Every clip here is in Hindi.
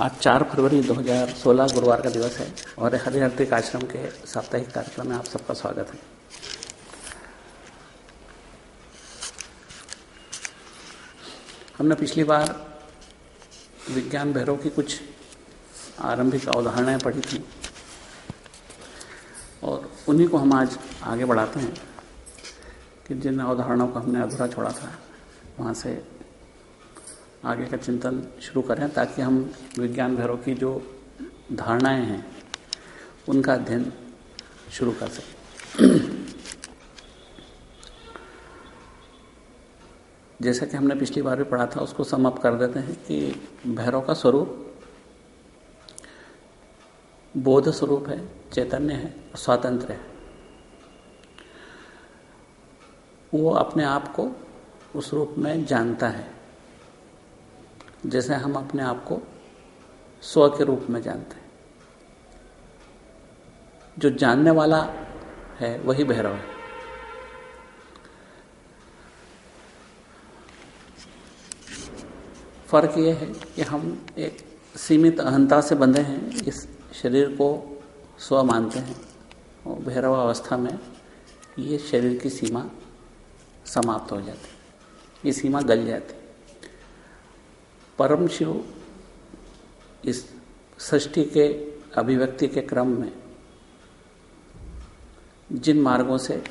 आज चार फरवरी 2016 गुरुवार का दिवस है और हरिहर्तिक आश्रम के साप्ताहिक कार्यक्रम में आप सबका स्वागत है। हमने पिछली बार विज्ञान भैरव की कुछ आरंभिक अवधारणाएँ पढ़ी थी और उन्हीं को हम आज आगे बढ़ाते हैं कि जिन अवधारणाओं को हमने अधूरा छोड़ा था, वहाँ से आगे का चिंतन शुरू करें ताकि हम विज्ञान भैरव की जो धारणाएँ हैं, उनका अध्ययन शुरू कर सकें। जैसा कि हमने पिछली बार भी पढ़ा था, उसको समाप्त कर देते हैं कि भैरव का स्वरूप बोध स्वरूप है, चैतन्य है, स्वातंत्र है। वो अपने आप को उस रूप में जानता है। जैसे हम अपने आप को स्व के रूप में जानते हैं। जो जानने वाला है, वही भैरव है। फ़र्क यह है कि हम एक सीमित अहंता से बंधे हैं, इस शरीर को स्व मानते हैं, और भैरव अवस्था में ये शरीर की सीमा समाप्त हो जाती है। ये सीमा गल जाती परम शिव इस सृष्टि के अभिव्यक्ति के क्रम में जिन मार्गों से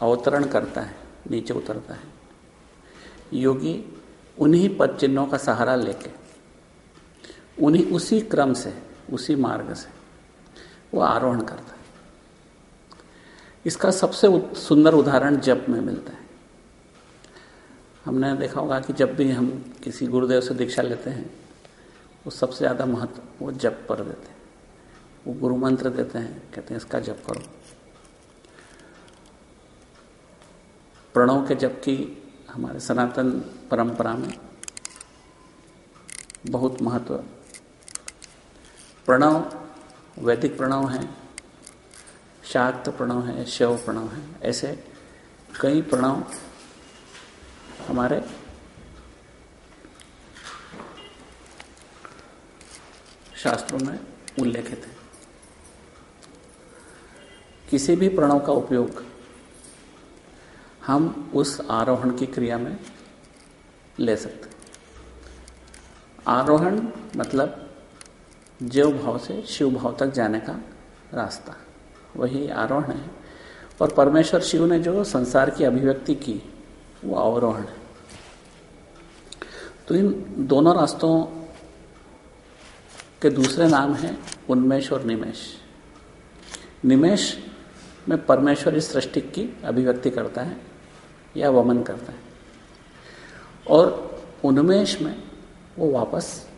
अवतरण करता है, नीचे उतरता है, योगी उन्हीं पद चिन्हों का सहारा लेके, उन्हीं उसी क्रम से, उसी मार्ग से वो आरोहण करता है। इसका सबसे सुंदर उदाहरण जप में मिलता है। हमने देखा होगा कि जब भी हम किसी गुरुदेव से दीक्षा लेते हैं, वो सबसे ज़्यादा महत्व वो जप पर देते हैं। वो गुरु मंत्र देते हैं, कहते हैं, इसका जप करो। प्रणव के जप की हमारे सनातन परंपरा में बहुत महत्व प्रणव, वैदिक प्रणव है, शाक्त प्रणव है, शव प्रणव है। ऐसे कई प्रणव हमारे शास्त्रों में उल्लेखित है। किसी भी प्रणव का उपयोग हम उस आरोहण की क्रिया में ले सकते आरोहण मतलब जीव भाव से शिव भाव तक जाने का रास्ता। वही आरोहण है। और परमेश्वर शिव ने जो संसार की अभिव्यक्ति की वो अवरोहण है तो इन दोनों रास्तों के दूसरे नाम हैं उन्मेष और निमेश निमेश में परमेश्वर इस सृष्टि की अभिव्यक्ति करता है या वमन करता है। और उन्मेष में वो वापस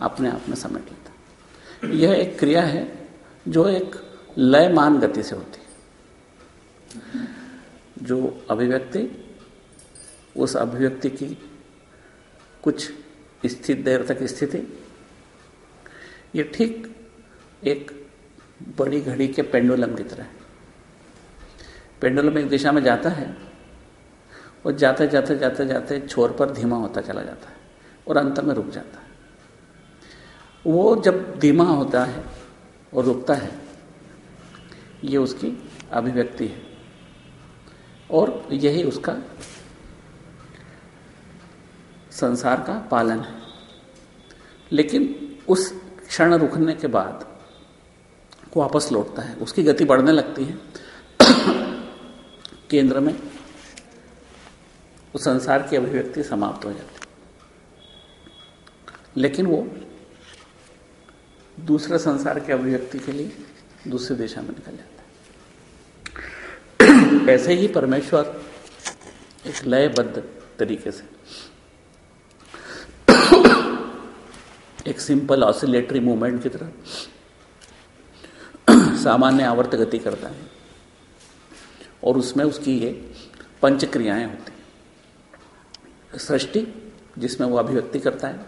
अपने आप में समेट लेता यह एक क्रिया है जो एक लयमान गति से होती है। जो अभिव्यक्ति उस अभिव्यक्ति की कुछ स्थित, देर तक स्थिति। ये ठीक एक बड़ी घड़ी के पेंडुलम की तरह पेंडुलम एक दिशा में जाता है और जाते जाते जाते जाते छोर पर धीमा होता चला जाता है और अंत में रुक जाता है। वो जब धीमा होता है और रुकता है, ये उसकी अभिव्यक्ति है और यही उसका संसार का पालन है। लेकिन उस क्षण रुकने के बाद वो वापस लौटता है। उसकी गति बढ़ने लगती है। केंद्र में उस संसार की अभिव्यक्ति समाप्त हो जाती है। लेकिन वो दूसरे संसार की अभिव्यक्ति के लिए दूसरी दिशा में निकल जाता है। ऐसे ही परमेश्वर एक लयबद्ध तरीके से एक सिंपल ऑसिलेटरी मूवमेंट की तरह। सामान्य आवर्त गति करता है। और उसमें उसकी ये पंच क्रियाएँ होती हैं। सृष्टि, जिसमें वो अभिव्यक्ति करता है,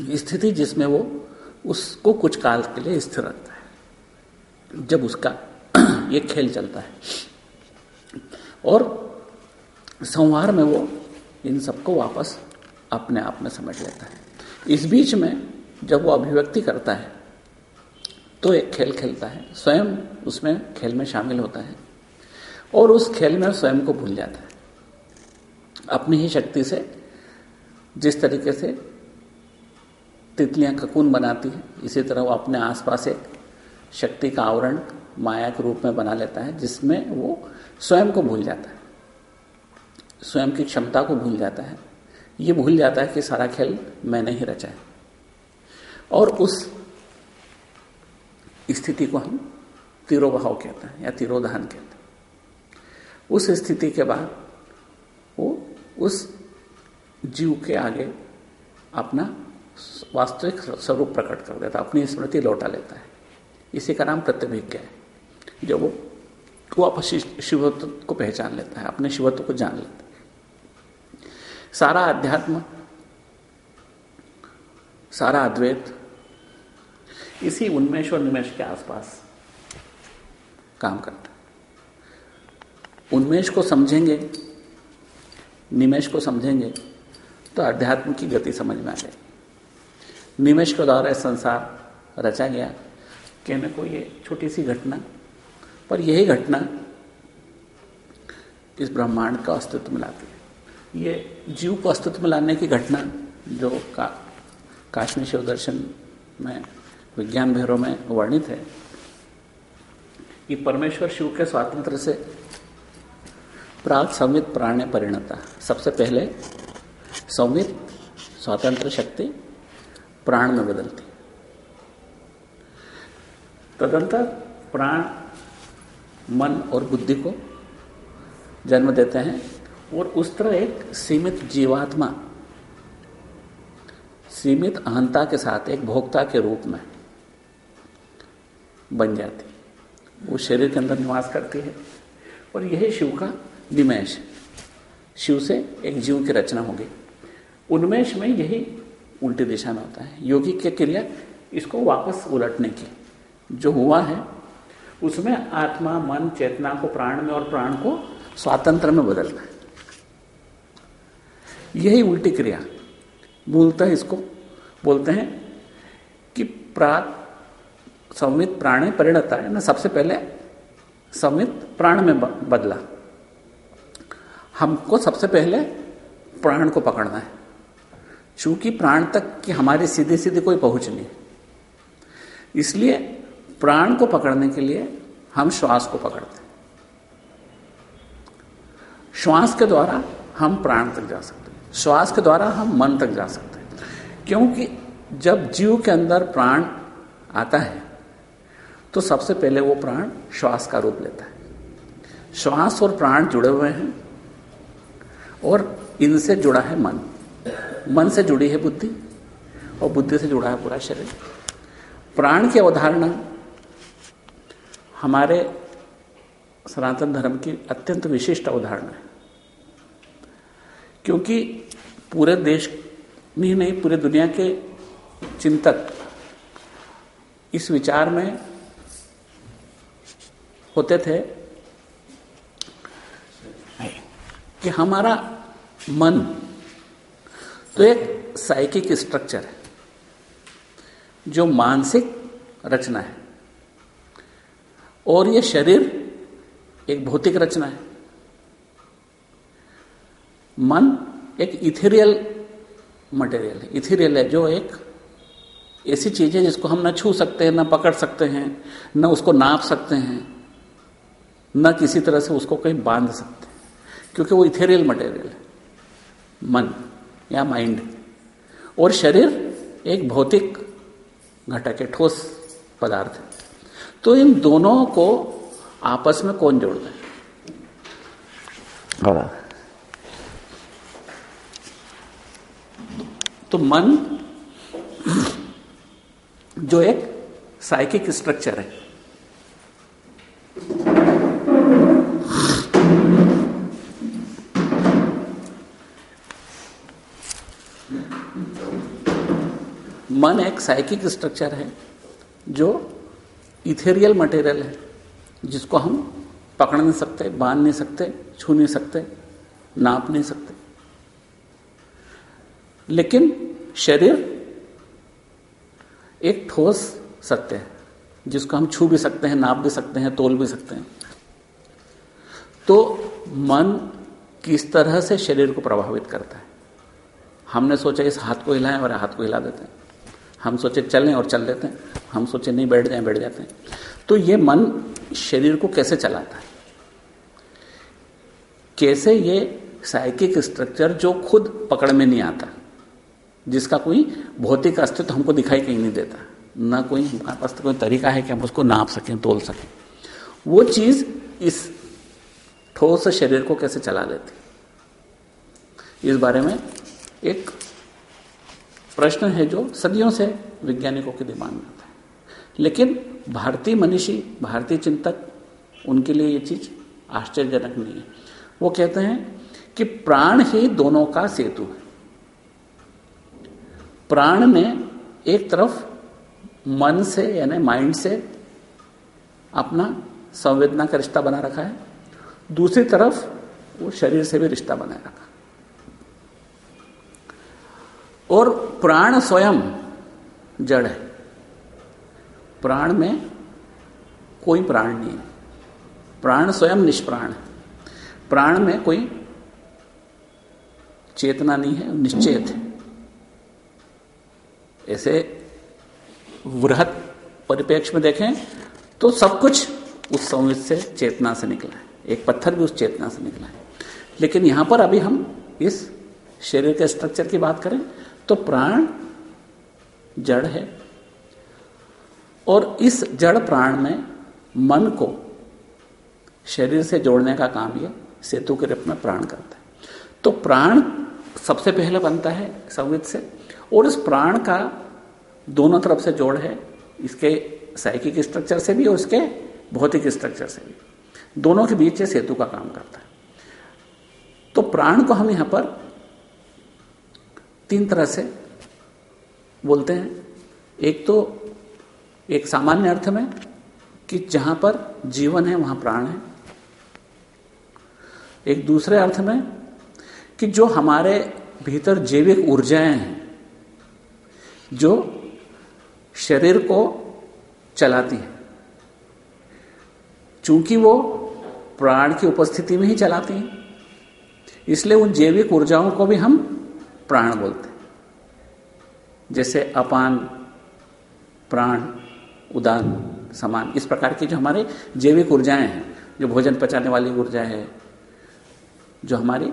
स्थिति, जिसमें वो उसको कुछ काल के लिए स्थिर रखता है। जब उसका ये खेल चलता है। और संहार में वो इन सबको वापस अपने आप में समझ लेता है। इस बीच में जब वो अभिव्यक्ति करता है तो एक खेल खेलता है। स्वयं उसमें खेल में शामिल होता है और उस खेल में स्वयं को भूल जाता है। अपनी ही शक्ति से जिस तरीके से तितलियाँ ककून बनाती हैं, इसी तरह वो अपने आसपास एक शक्ति का आवरण माया के रूप में बना लेता है, जिसमें वो स्वयं को भूल जाता है। स्वयं की क्षमता को भूल जाता है। ये भूल जाता है कि सारा खेल मैंने ही रचा है। और उस स्थिति को हम तिरोभाव कहते हैं या तिरोधान कहते हैं। उस स्थिति के बाद वो उस जीव के आगे अपना वास्तविक स्वरूप प्रकट कर देता है, अपनी स्मृति लौटा लेता है। इसी का नाम प्रत्यभिज्ञ है। जो वो वो आप शिवत्व को पहचान लेता है, अपने शिवत्व को जान लेता है। सारा अध्यात्म, सारा अद्वैत, इसी उन्मेष और निमेश के आसपास काम करता है। उन्मेष को समझेंगे निमेश को समझेंगे तो अध्यात्म की गति समझ में आ जाएगी। निमेश के द्वारा संसार रचा गया कहने को ये छोटी सी घटना, पर यही घटना इस ब्रह्मांड का अस्तित्व में लाती है। ये जीव को अस्तित्व में लाने की घटना जो का, काश्मीर शिव दर्शन में, विज्ञान भैरव में वर्णित है, कि परमेश्वर शिव के स्वातंत्र से प्राग संवित प्राण परिणता। सबसे पहले संवित स्वतंत्र शक्ति प्राण में बदलती। तदंतर प्राण, मन और बुद्धि को जन्म देते हैं और उस तरह एक सीमित जीवात्मा, सीमित अहंता के साथ, एक भोक्ता के रूप में बन जाती है। वो शरीर के अंदर निवास करती है। और यही शिव का निमेश शिव से एक जीव की रचना होगी उन्मेष में यही उल्टी दिशा में होता है। योगी की क्रिया इसको वापस उलटने की, जो हुआ है, उसमें आत्मा, मन, चेतना को प्राण में और प्राण को स्वातंत्र में बदलना है। यही उल्टी क्रिया। मूलतः इसको। बोलते हैं कि प्रात संवित प्राणे परिणता है ना, सबसे पहले संवित प्राण में बदला। हमको सबसे पहले प्राण को पकड़ना है। चूँकि प्राण तक की हमारी सीधे सीधे कोई पहुँच नहीं। इसलिए प्राण को पकड़ने के लिए हम श्वास को पकड़ते हैं। श्वास के द्वारा हम प्राण तक जा सकते हैं। श्वास के द्वारा हम मन तक जा सकते हैं। क्योंकि जब जीव के अंदर प्राण आता है तो सबसे पहले वो प्राण श्वास का रूप लेता है। श्वास और प्राण जुड़े हुए हैं और इनसे जुड़ा है मन। मन से जुड़ी है बुद्धि और बुद्धि से जुड़ा है पूरा शरीर। प्राण की अवधारणा हमारे सनातन धर्म की अत्यंत विशिष्ट अवधारणा है। क्योंकि पूरे देश नहीं नहीं, पूरे दुनिया के चिंतक इस विचार में होते थे कि हमारा मन तो एक साइकिक स्ट्रक्चर है, जो मानसिक रचना है, और ये शरीर एक भौतिक रचना है। मन एक इथेरियल मटेरियल है। इथेरियल है, जो एक ऐसी चीज़ है जिसको हम ना छू सकते हैं, ना पकड़ सकते हैं, न उसको नाप सकते हैं, न किसी तरह से उसको कहीं बाँध सकते हैं। क्योंकि वो इथेरियल मटेरियल है। मन या माइंड और शरीर एक भौतिक घटक है, ठोस पदार्थ है। तो इन दोनों को आपस में कौन जोड़ता है। तो मन जो एक साइकिक स्ट्रक्चर है। मन एक साइकिक स्ट्रक्चर है, जो इथेरियल मटेरियल है, जिसको हम पकड़ नहीं सकते, बाँध नहीं सकते, छू नहीं सकते, नाप नहीं सकते। लेकिन शरीर एक ठोस सत्य है, जिसको हम छू भी सकते हैं, नाप भी सकते हैं, तोल भी सकते हैं। तो मन किस तरह से शरीर को प्रभावित करता है? हमने सोचा इस हाथ को हिलाएँ और हाथ को हिला देते हैं। हम सोचे चलें और चल देते हैं। हम सोचे नहीं बैठ जाएँ, बैठ जाते हैं। तो ये मन शरीर को कैसे चलाता है? कैसे ये साइकिक स्ट्रक्चर जो खुद पकड़ में नहीं आता? जिसका कोई भौतिक अस्तित्व हमको दिखाई कहीं नहीं देता। ना कोई हमारे पास कोई तरीका है कि हम उसको नाप सकें, तोल सकें। वो चीज़ इस ठोस शरीर को कैसे चला लेती? इस बारे में एक प्रश्न है जो सदियों से वैज्ञानिकों के दिमाग में आता है। लेकिन भारतीय मनीषी, भारतीय चिंतक, उनके लिए ये चीज़ आश्चर्यजनक नहीं है। वो कहते हैं कि प्राण ही दोनों का सेतु है। प्राण ने एक तरफ़ मन से, यानी माइंड से अपना संवेदना का रिश्ता बना रखा है। दूसरी तरफ़ वो शरीर से भी रिश्ता बनाए रखा और प्राण स्वयं जड़ है। प्राण में कोई प्राण नहीं है। प्राण स्वयं निष्प्राण है। प्राण में कोई चेतना नहीं है, निश्चेत है। ऐसे वृहत परिप्रेक्ष्य में देखें तो सब कुछ उस संवित से, चेतना से निकला है। एक पत्थर भी उस चेतना से निकला है। लेकिन यहाँ पर अभी हम इस शरीर के स्ट्रक्चर की बात करें तो प्राण जड़ है। और इस जड़ प्राण में मन को शरीर से जोड़ने का काम ये सेतु के रूप में प्राण करता है। तो प्राण सबसे पहले बनता है संवित से, और इस प्राण का दोनों तरफ़ से जोड़ है, इसके साइकिक स्ट्रक्चर से भी और इसके भौतिक स्ट्रक्चर से भी। दोनों के बीच सेतु का काम करता है। तो प्राण को हम यहाँ पर तीन तरह से बोलते हैं। एक तो एक सामान्य अर्थ में कि जहाँ पर जीवन है, वहाँ प्राण है। एक दूसरे अर्थ में कि जो हमारे भीतर जैविक ऊर्जाएँ हैं, जो शरीर को चलाती है, चूँकि वो प्राण की उपस्थिति में ही चलाती हैं, इसलिए उन जैविक ऊर्जाओं को भी हम प्राण बोलते हैं। जैसे अपान, प्राण, उदान, समान, इस प्रकार की जो हमारे जैविक ऊर्जाएँ हैं, जो भोजन पचाने वाली ऊर्जा है, जो हमारी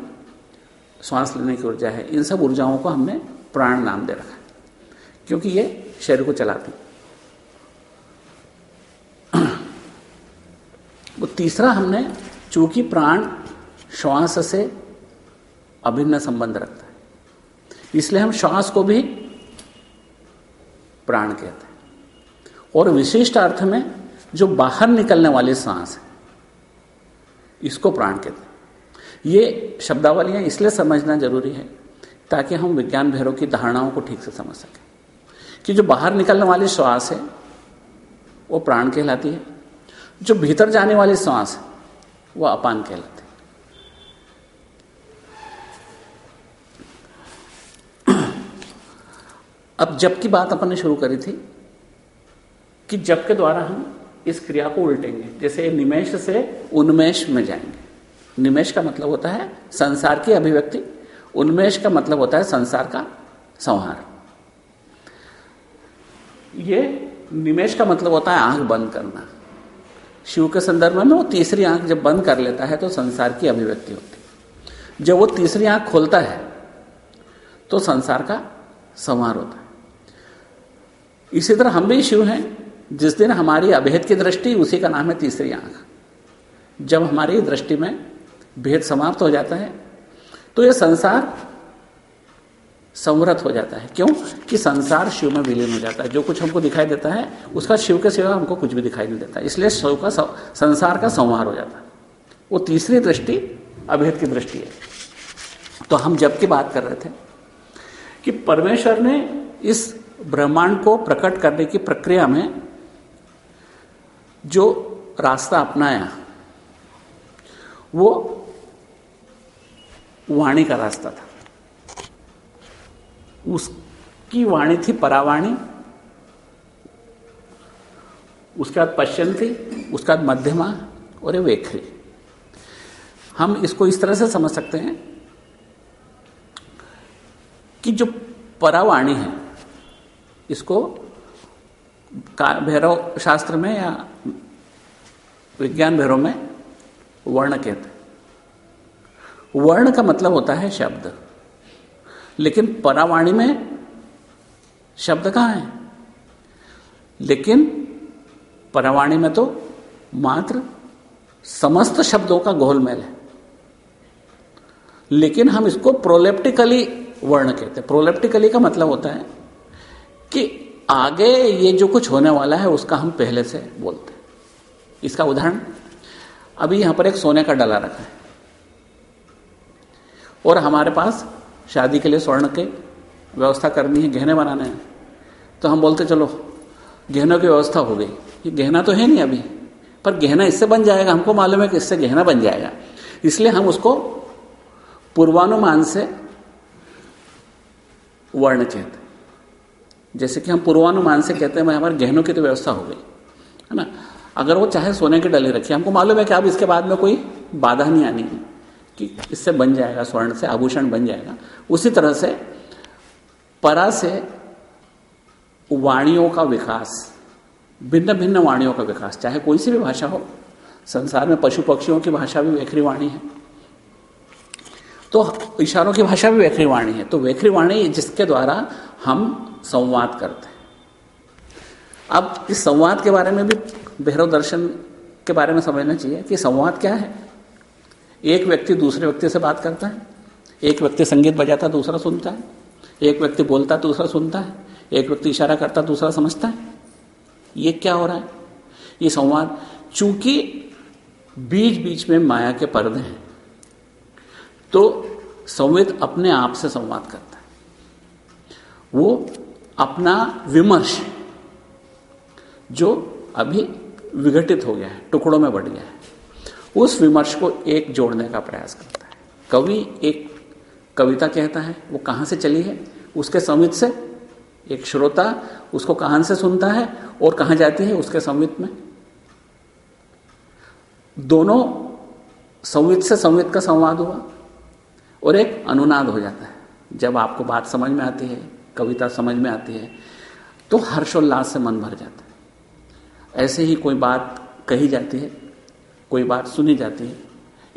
श्वास लेने की ऊर्जा है। इन सब ऊर्जाओं को हमने प्राण नाम दे रखा है, क्योंकि ये शरीर को चलाती वो तीसरा हमने, चूँकि प्राण श्वास से अभिन्न संबंध रखता है, इसलिए हम श्वास को भी प्राण कहते हैं। और विशिष्ट अर्थ में जो बाहर निकलने वाली सांस है, इसको प्राण कहते हैं। ये शब्दावलियाँ इसलिए समझना ज़रूरी है, ताकि हम विज्ञान भैरव की धारणाओं को ठीक से समझ सकें। कि जो बाहर निकलने वाली श्वास है, वो प्राण कहलाती है। जो भीतर जाने वाली श्वास है, वो अपान कहलाती है। अब जब की बात अपन ने शुरू करी थी, कि जब के द्वारा हम इस क्रिया को उल्टेंगे। जैसे निमेश से उन्मेष में जाएँगे। निमेश का मतलब होता है संसार की अभिव्यक्ति। उन्मेष का मतलब होता है संसार का संहार। ये निमेश का मतलब होता है आँख बंद करना। शिव के संदर्भ में वो तीसरी आँख जब बंद कर लेता है तो संसार की अभिव्यक्ति होती है। जब वो तीसरी आँख खोलता है तो संसार का संहार होता है। इसी तरह हम भी शिव हैं। जिस दिन हमारी अभेद की दृष्टि, उसी का नाम है तीसरी आँख। जब हमारी दृष्टि में भेद समाप्त हो जाता है तो यह संसार संवृत हो जाता है। क्यों? कि संसार शिव में विलीन हो जाता है। जो कुछ हमको दिखाई देता है, उसका शिव के सिवा हमको कुछ भी दिखाई नहीं देता इसलिए शिव का संसार का संहार हो जाता है। वो तीसरी दृष्टि अभेद की दृष्टि है। तो हम जब की बात कर रहे थे कि परमेश्वर ने इस ब्रह्मांड को प्रकट करने की प्रक्रिया में जो रास्ता अपनाया, वो वाणी का रास्ता था। उसकी वाणी थी परावाणी, उसके बाद पश्चिम थी, उसके बाद मध्यमा और ये वेखरी। हम इसको इस तरह से समझ सकते हैं कि जो परावाणी है, इसको भैरव शास्त्र में या विज्ञान भैरव में वर्ण कहते हैं। वर्ण का मतलब होता है शब्द। लेकिन परावाणी में शब्द कहाँ है? लेकिन परावाणी में तो मात्र समस्त शब्दों का घोलमेल है। लेकिन हम इसको प्रोलेप्टिकली वर्ण कहते हैं। प्रोलेप्टिकली का मतलब होता है कि आगे ये जो कुछ होने वाला है, उसका हम पहले से बोलते हैं। इसका उदाहरण, अभी यहाँ पर एक सोने का डला रखा है। और हमारे पास शादी के लिए स्वर्ण के व्यवस्था करनी है, गहने बनाने हैं। तो हम बोलते, चलो, गहनों की व्यवस्था हो गई। ये गहना तो है नहीं अभी, पर गहना इससे बन जाएगा। हमको मालूम है कि इससे गहना बन जाएगा। इसलिए हम उसको पूर्वानुमान से वर्ण कहते जैसे कि हम पूर्वानुमान से कहते हैं, भाई, हमारे गहनों की तो व्यवस्था हो गई। है ना? अगर वो चाहे सोने के डले रखिए हमको मालूम है कि अब इसके बाद में कोई बाधा नहीं आनी है। कि इससे बन जाएगा, स्वर्ण से आभूषण बन जाएगा। उसी तरह से परा से वाणियों का विकास भिन्न भिन्न वाणियों का विकास, चाहे कोई सी भी भाषा हो, संसार में पशु पक्षियों की भाषा भी वेखरी वाणी है। तो इशारों की भाषा भी वेखरी वाणी है तो वेखरी वाणी जिसके द्वारा हम संवाद करते हैं। अब इस संवाद के बारे में भी भैरव दर्शन के बारे में समझना चाहिए कि संवाद क्या है। एक व्यक्ति दूसरे व्यक्ति से बात करता है, एक व्यक्ति संगीत बजाता दूसरा सुनता है, एक व्यक्ति बोलता दूसरा सुनता है, एक व्यक्ति इशारा करता दूसरा समझता है। ये क्या हो रहा है? ये संवाद, चूँकि बीच बीच में माया के पर्दे हैं तो संवेद अपने आप से संवाद करता है। वो अपना विमर्श, जो अभी विघटित हो गया है, टुकड़ों में बढ़ गया है। उस विमर्श को एक जोड़ने का प्रयास करता है। कवि एक कविता कहता है, वो कहाँ से चली है? उसके संवित से एक श्रोता उसको कहाँ से सुनता है और कहाँ जाती है उसके संवित में? दोनों संवित से संवित का संवाद हुआ और एक अनुनाद हो जाता है। जब आपको बात समझ में आती है, कविता समझ में आती है तो हर्षोल्लास से मन भर जाता है। ऐसे ही कोई बात कही जाती है कोई बात सुनी जाती है।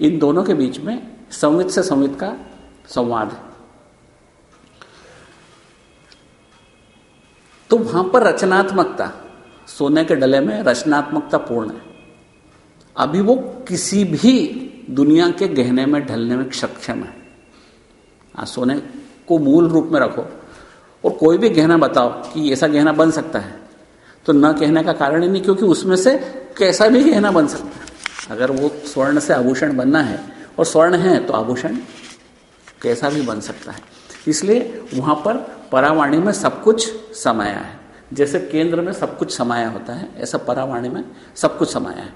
इन दोनों के बीच में संवित से संवित का संवाद है। तो वहाँ पर रचनात्मकता सोने के डले में रचनात्मकता पूर्ण है। अभी वो किसी भी दुनिया के गहने में ढलने में सक्षम है। आ, सोने को मूल रूप में रखो और कोई भी गहना बताओ कि ऐसा गहना बन सकता है। तो न कहने का कारण ही नहीं क्योंकि उसमें से कैसा भी गहना बन सकता है। अगर वो स्वर्ण से आभूषण बनना है, और स्वर्ण है तो आभूषण कैसा भी बन सकता है। इसलिए वहाँ पर परावाणी में सब कुछ समाया है। जैसे केंद्र में सब कुछ समाया होता है, ऐसा परावाणी में सब कुछ समाया है।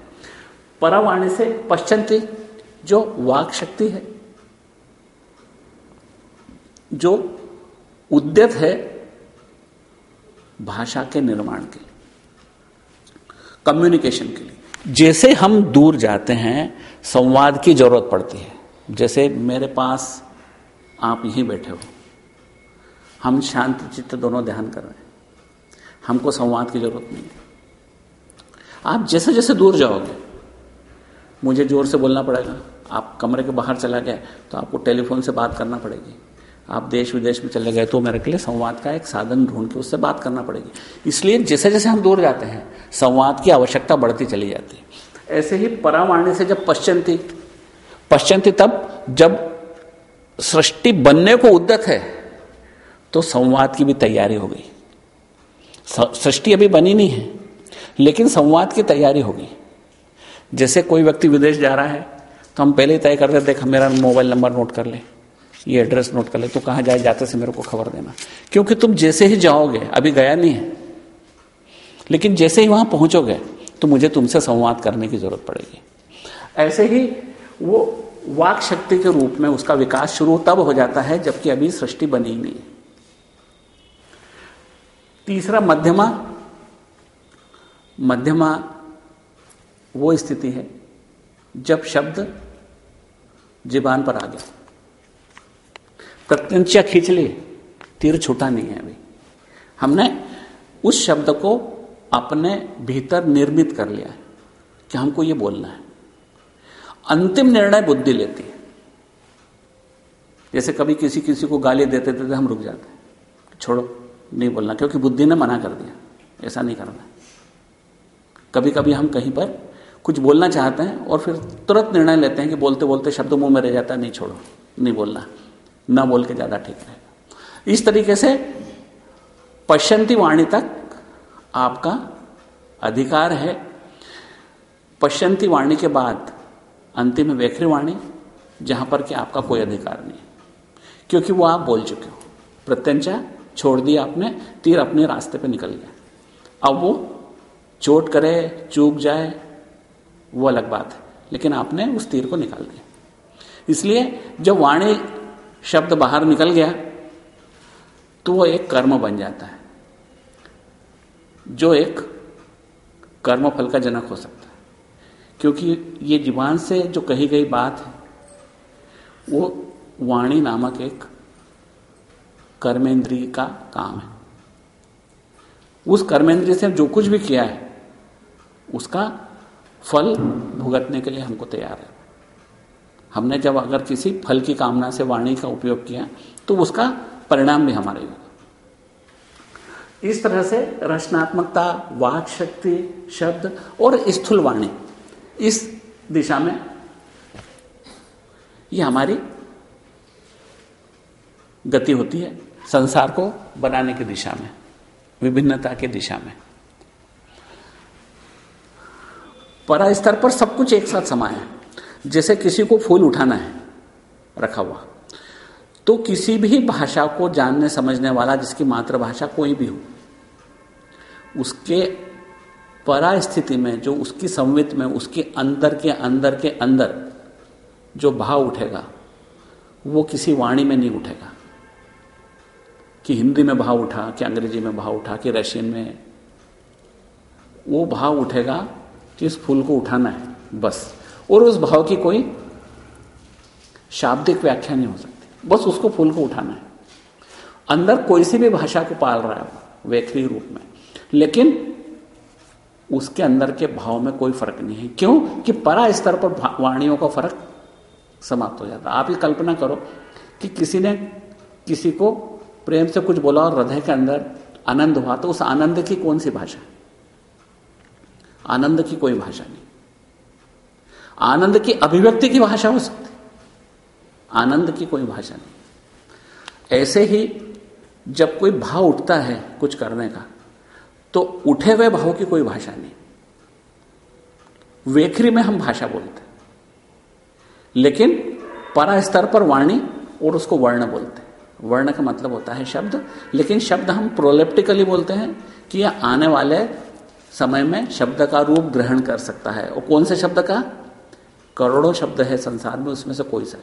परावाणी से पश्चंती, जो वाक शक्ति है, जो उद्यत है भाषा के निर्माण के कम्युनिकेशन के लिए। जैसे हम दूर जाते हैं, संवाद की ज़रूरत पड़ती है। जैसे मेरे पास आप यहीं बैठे हो। हम शांत चित्त दोनों ध्यान कर रहे हैं। हमको संवाद की ज़रूरत नहीं है। आप जैसे जैसे दूर जाओगे, मुझे ज़ोर से बोलना पड़ेगा। आप कमरे के बाहर चला गए तो आपको टेलीफोन से बात करना पड़ेगी। आप देश विदेश में चले गए तो मेरे के लिए संवाद का एक साधन ढूंढ के उससे बात करना पड़ेगी। इसलिए जैसे जैसे हम दूर जाते हैं, संवाद की आवश्यकता बढ़ती चली जाती है। ऐसे ही परावाणी से जब पश्चंती पश्चंती तब जब सृष्टि बनने को उद्दत है तो संवाद की भी तैयारी हो गई। सृष्टि अभी बनी नहीं है, लेकिन संवाद की तैयारी होगी। जैसे कोई व्यक्ति विदेश जा रहा है तो हम पहले ही तय करते देख, मेरा मोबाइल नंबर नोट कर ले। ये एड्रेस नोट कर ले। तो कहाँ जाए, जाते से मेरे को खबर देना। क्योंकि तुम जैसे ही जाओगे, अभी गया नहीं है। लेकिन जैसे ही वहाँ पहुंचोगे तो मुझे तुमसे संवाद करने की ज़रूरत पड़ेगी। ऐसे ही वो वाक शक्ति के रूप में उसका विकास शुरू तब हो जाता है, जबकि अभी सृष्टि बनी नहीं है। तीसरा मध्यमा मध्यमा वो स्थिति है, जब शब्द जीबान पर आ गया। प्रत्यंचा खींच लिए तीर छूटा नहीं है अभी। हमने उस शब्द को अपने भीतर निर्मित कर लिया है, कि हमको ये बोलना है। अंतिम निर्णय बुद्धि लेती है। जैसे कभी किसी किसी को गाली देते थे तो हम रुक जाते हैं। छोड़ो, नहीं बोलना, क्योंकि बुद्धि ने मना कर दिया। ऐसा नहीं करना। कभी कभी हम कहीं पर कुछ बोलना चाहते हैं और फिर तुरंत निर्णय लेते हैं कि बोलते बोलते शब्द मुँह में रह जाता है, नहीं छोड़ो, नहीं बोलना। ना बोल के ज़्यादा ठीक रहेगा इस तरीके से पश्चंती वाणी तक आपका अधिकार है। पश्चंती वाणी के बाद अंतिम वेखरी वाणी, जहाँ पर कि आपका कोई अधिकार नहीं। क्योंकि वो आप बोल चुके हो। प्रत्यंचा छोड़ दिया आपने, तीर अपने रास्ते पे निकल गया। अब वो चोट करे, चूक जाए, वो अलग बात है। लेकिन आपने उस तीर को निकाल दिया। इसलिए जब वाणी शब्द बाहर निकल गया तो वो एक कर्म बन जाता है, जो एक कर्म फल का जनक हो सकता है। क्योंकि ये जीवान से जो कही गई बात है, वो वाणी नामक एक कर्मेंद्री का काम है। उस कर्मेंद्री से जो कुछ भी किया है, उसका फल भुगतने के लिए हमको तैयार है। हमने जब अगर किसी फल की कामना से वाणी का उपयोग किया तो उसका परिणाम भी हमारे होगा। इस तरह से रचनात्मकता, वाक शक्ति, शब्द और स्थूल वाणी इस दिशा में, ये हमारी गति होती है संसार को बनाने की दिशा में, विभिन्नता की दिशा में। परा स्तर पर सब कुछ एक साथ समाया है। जैसे किसी को फूल उठाना है, रखा हुआ। तो किसी भी भाषा को जानने, समझने वाला, जिसकी मातृभाषा कोई भी हो, उसके परा स्थिति में, जो उसकी संवित में, उसके अंदर के अंदर के अंदर जो भाव उठेगा, वो किसी वाणी में नहीं उठेगा। कि हिंदी में भाव उठा, कि अंग्रेज़ी में भाव उठा, कि रशियन में, वो भाव उठेगा कि इस फूल को उठाना है, बस। और उस भाव की कोई शाब्दिक व्याख्या नहीं हो सकती। बस उसको फूल को उठाना है। अंदर कोई सी भी भाषा को पाल रहा है वैखरी रूप में। लेकिन उसके अंदर के भाव में कोई फ़र्क नहीं है। क्यों? कि परा स्तर पर वाणियों का फ़र्क समाप्त हो जाता आप ये कल्पना करो कि किसी ने किसी को प्रेम से कुछ बोला और हृदय के अंदर आनंद हुआ तो उस आनंद की कौन सी भाषा आनंद की कोई भाषा नहीं। आनंद की अभिव्यक्ति की भाषा हो सकती आनंद की कोई भाषा नहीं। ऐसे ही जब कोई भाव उठता है कुछ करने का तो उठे हुए भाव की कोई भाषा नहीं। वेखरी में हम भाषा बोलते लेकिन परा स्तर पर वाणी और उसको वर्ण बोलते वर्ण का मतलब होता है शब्द, लेकिन शब्द हम प्रोलेप्टिकली बोलते हैं कि यह आने वाले समय में शब्द का रूप ग्रहण कर सकता है। और कौन से शब्द का? करोड़ों शब्द है संसार में, उसमें से कोई सा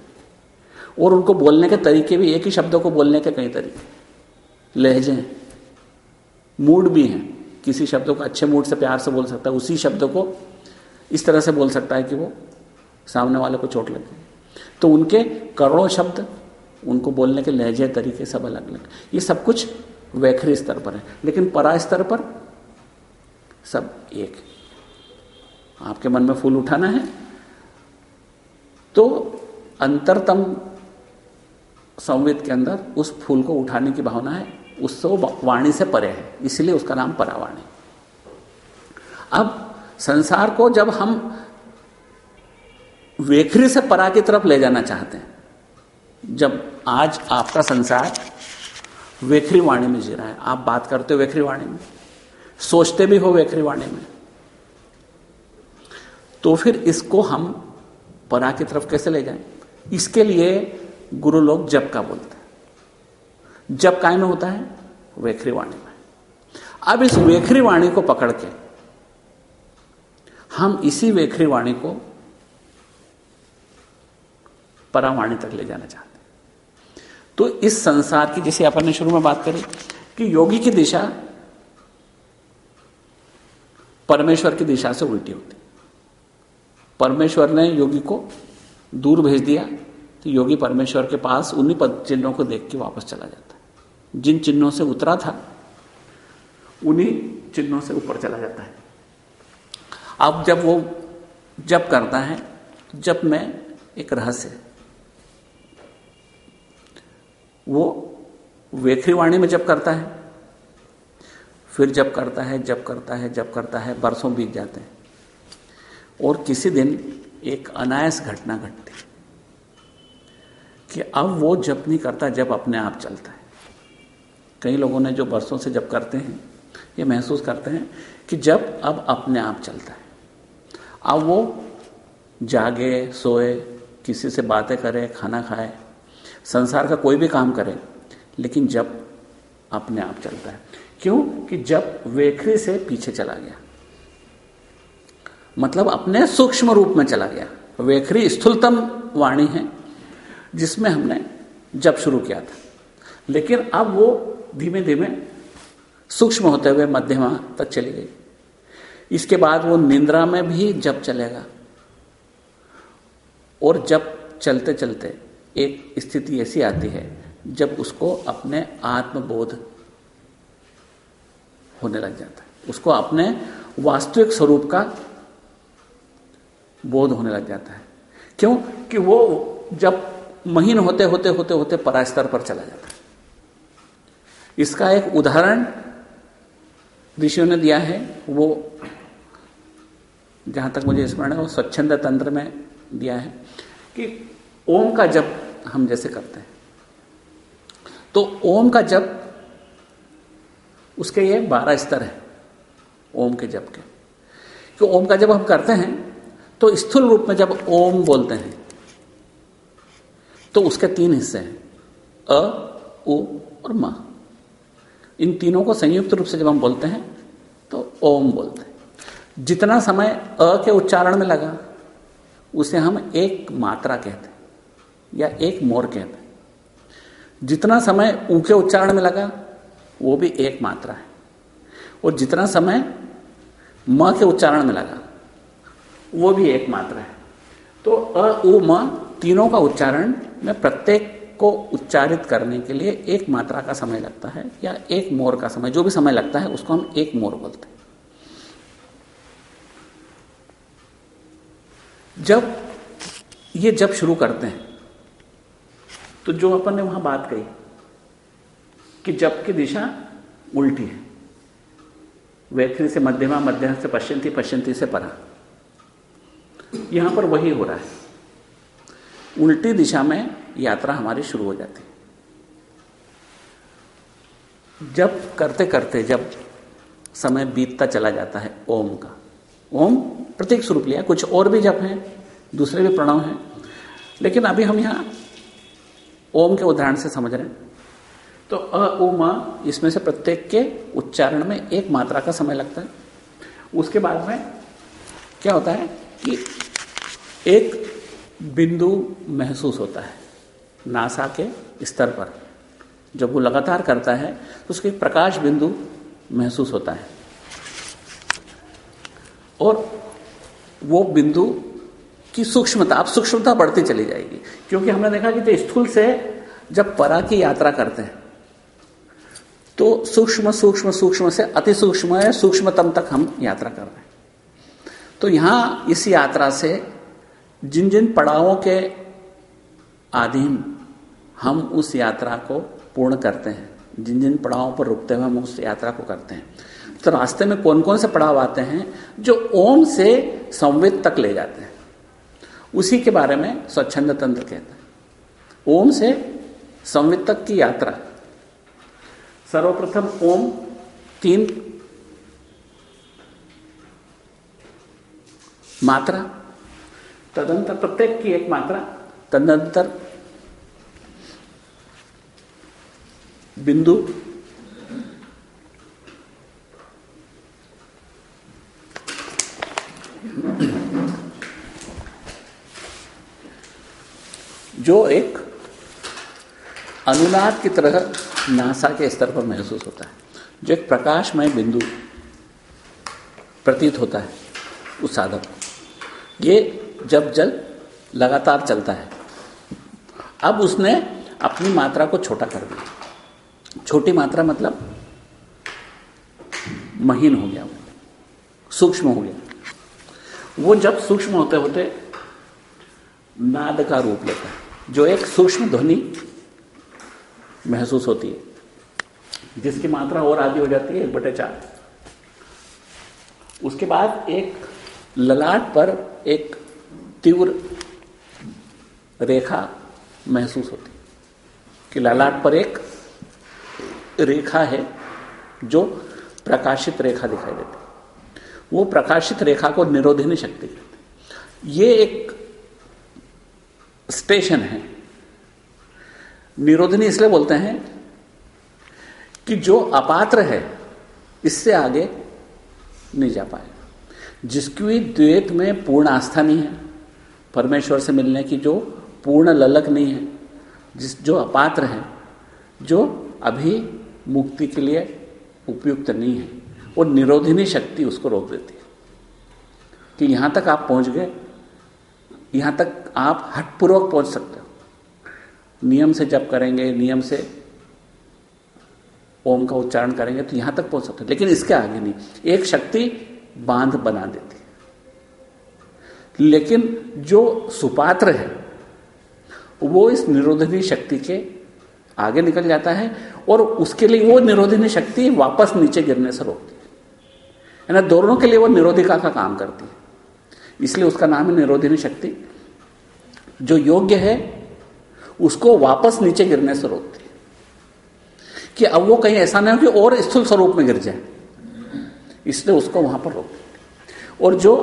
और उनको बोलने के तरीके भी एक ही शब्दों को बोलने के कई तरीके लहजे हैं। मूड भी हैं। किसी शब्द को अच्छे मूड से प्यार से बोल सकता है, उसी शब्द को इस तरह से बोल सकता है कि वो सामने वाले को चोट लगे। तो उनके करोड़ों शब्द, उनको बोलने के लहजे तरीके सब अलग अलग ये सब कुछ वैखरी स्तर पर है। लेकिन परा स्तर पर सब एक आपके मन में फूल उठाना है तो अंतरतम संवेद के अंदर उस फूल को उठाने की भावना है, उससे वाणी से परे है, इसलिए उसका नाम परावाणी। अब संसार को जब हम वेखरी से परा की तरफ़ ले जाना चाहते हैं, जब आज आपका संसार वेखरी वाणी में जी रहा है, आप बात करते हो वेखरी वाणी में, सोचते भी हो वेखरी वाणी में तो फिर इसको हम परा की तरफ़ कैसे ले जाएँ? इसके लिए गुरु लोग जब का बोलते हैं। जब काय में होता है? वेखरी वाणी में। अब इस वेखरी वाणी को पकड़ के हम इसी वेखरी वाणी को परावाणी तक ले जाना चाहते हैं। तो इस संसार की, जैसे अपन ने शुरू में बात करी कि योगी की दिशा परमेश्वर की दिशा से उल्टी होती परमेश्वर ने योगी को दूर भेज दिया तो योगी परमेश्वर के पास उन्हीं पद चिन्हों को देख के वापस चला जाता। है जिन चिन्हों से उतरा था, उन्हीं चिन्हों से ऊपर चला जाता है। अब जब वो जब करता है जब में एक रहस्य। वो वेखरी वाणी में जब करता है। फिर जब करता है जब करता है जब करता है, बरसों बीत जाते हैं। और किसी दिन एक अनायास घटना घटती कि अब वो जब नहीं करता, जब अपने आप चलता है। कई लोगों ने जो बरसों से जब करते हैं, ये महसूस करते हैं कि जब अब अपने आप चलता है। अब वो जागे, सोए, किसी से बातें करे, खाना खाए, संसार का कोई भी काम करे, लेकिन जब अपने आप चलता है। क्यों? कि जब वेखरी से पीछे चला गया। मतलब अपने सूक्ष्म रूप में चला गया। वेखरी स्थूलतम वाणी है, जिसमें हमने जब शुरू किया था। लेकिन अब वो धीमे धीमे सूक्ष्म होते हुए मध्यमा तक चली गई। इसके बाद वो निंद्रा में भी जब चलेगा। और जब चलते चलते एक स्थिति ऐसी आती है, जब उसको अपने आत्मबोध होने लग जाता है। उसको अपने वास्तविक स्वरूप का बोध होने लग जाता है। क्यों? कि वो जब महीन होते होते होते होते परास्तर पर चला जाता है। इसका एक उदाहरण ऋषियों ने दिया है। वो जहाँ तक मुझे स्मरण है, वो स्वच्छंद तंत्र में दिया है कि ओम का जब हम जैसे करते हैं। तो ओम का जब उसके ये बारह स्तर है, ओम के जब के। कि ओम का जब हम करते हैं तो स्थूल रूप में जब ओम बोलते हैं तो उसके तीन हिस्से हैं, अ, उ और म। इन तीनों को संयुक्त रूप से जब हम बोलते हैं तो ओम बोलते हैं। जितना समय अ के उच्चारण में लगा, उसे हम एक मात्रा कहते हैं, या एक मोर कहते हैं। जितना समय ऊ के उच्चारण में लगा, वो भी एक मात्रा है। और जितना समय म के उच्चारण में लगा वो भी एक मात्रा है। तो अ, उ, म तीनों का उच्चारण में प्रत्येक को उच्चारित करने के लिए एक मात्रा का समय लगता है या एक मोर का समय, जो भी समय लगता है उसको हम एक मोर बोलते हैं। जब, ये जब शुरू करते हैं तो जो अपन ने वहाँ बात कही कि जब की दिशा उल्टी है वैखरी से मध्यमा मध्य से पश्चिम थी पश्चिम थी से परा। यहाँ पर वही हो रहा है। उल्टी दिशा में यात्रा हमारी शुरू हो जाती है। जब करते करते जब समय बीतता चला जाता है ओम का, ओम प्रतीक स्वरूप लिया, कुछ और भी जप हैं, दूसरे भी प्रणव हैं, लेकिन अभी हम यहाँ ओम के उदाहरण से समझ रहे हैं। तो अ, उ, म, इसमें से प्रत्येक के उच्चारण में एक मात्रा का समय लगता है। उसके बाद में क्या होता है? कि एक बिंदु महसूस होता है, नासा के स्तर पर। जब वो लगातार करता है तो उसके प्रकाश बिंदु महसूस होता है। और वो बिंदु की सूक्ष्मता, अब सूक्ष्मता बढ़ती चली जाएगी, क्योंकि हमने देखा कि तो स्थूल से जब परा की यात्रा करते हैं तो सूक्ष्म सूक्ष्म सूक्ष्म से अति सूक्ष्म, सूक्ष्मतम तक हम यात्रा कर रहे हैं। तो यहाँ इस यात्रा से जिन जिन पड़ावों के आधीन हम उस यात्रा को पूर्ण करते हैं जिन जिन पड़ावों पर रुकते हुए हम उस यात्रा को करते हैं। तो रास्ते में कौन कौन से पड़ाव आते हैं जो ओम से संवेद तक ले जाते हैं? उसी के बारे में स्वच्छंद तंत्र कहते हैं। ओम से संवित तक की यात्रा। सर्वप्रथम ओम तीन मात्रा? तदंतर प्रत्येक की एक मात्रा। तदंतर बिंदु। जो एक अनुनाद की तरह नासा के स्तर पर महसूस होता है जो एक प्रकाशमय बिंदु प्रतीत होता है उस साधक को। ये जब जल लगातार चलता है, अब उसने अपनी मात्रा को छोटा कर दिया। छोटी मात्रा मतलब महीन हो गया वो सूक्ष्म हो गया। वो जब सूक्ष्म होते होते नाद का रूप लेता है, जो एक सूक्ष्म ध्वनि महसूस होती है, जिसकी मात्रा और आधी हो जाती है, एक बटे चार। उसके बाद एक ललाट पर एक तीव्र रेखा महसूस होती। कि ललाट पर एक रेखा है जो प्रकाशित रेखा दिखाई देती। वो प्रकाशित रेखा को निरोधिनी शक्ति कहते ये एक स्टेशन है। निरोधनी इसलिए बोलते हैं कि जो अपात्र है, इससे आगे नहीं जा पाएगा। जिसकी द्वैत में पूर्ण आस्था नहीं है, परमेश्वर से मिलने की जो पूर्ण ललक नहीं है, जिस जो अपात्र है, जो अभी मुक्ति के लिए उपयुक्त नहीं है, वो निरोधिनी शक्ति उसको रोक देती है। कि यहाँ तक आप पहुँच गए, यहाँ तक आप हटपूर्वक पहुँच सकते हो। नियम से जप करेंगे, नियम से ओम का उच्चारण करेंगे तो यहाँ तक पहुँच सकते हो। लेकिन इसके आगे नहीं। एक शक्ति बाँध बना देती लेकिन जो सुपात्र है, वो इस निरोधनी शक्ति के आगे निकल जाता है और उसके लिए वो निरोधनी शक्ति वापस नीचे गिरने से रोकती है। ना दोनों के लिए वो निरोधिका का काम करती है। इसलिए उसका नाम है निरोधिनी शक्ति। जो योग्य है, उसको वापस नीचे गिरने से रोकती है। कि अब वो कहीं ऐसा नहीं हो कि और स्थूल स्वरूप में गिर जाए। इसलिए उसको वहाँ पर रोक देती और जो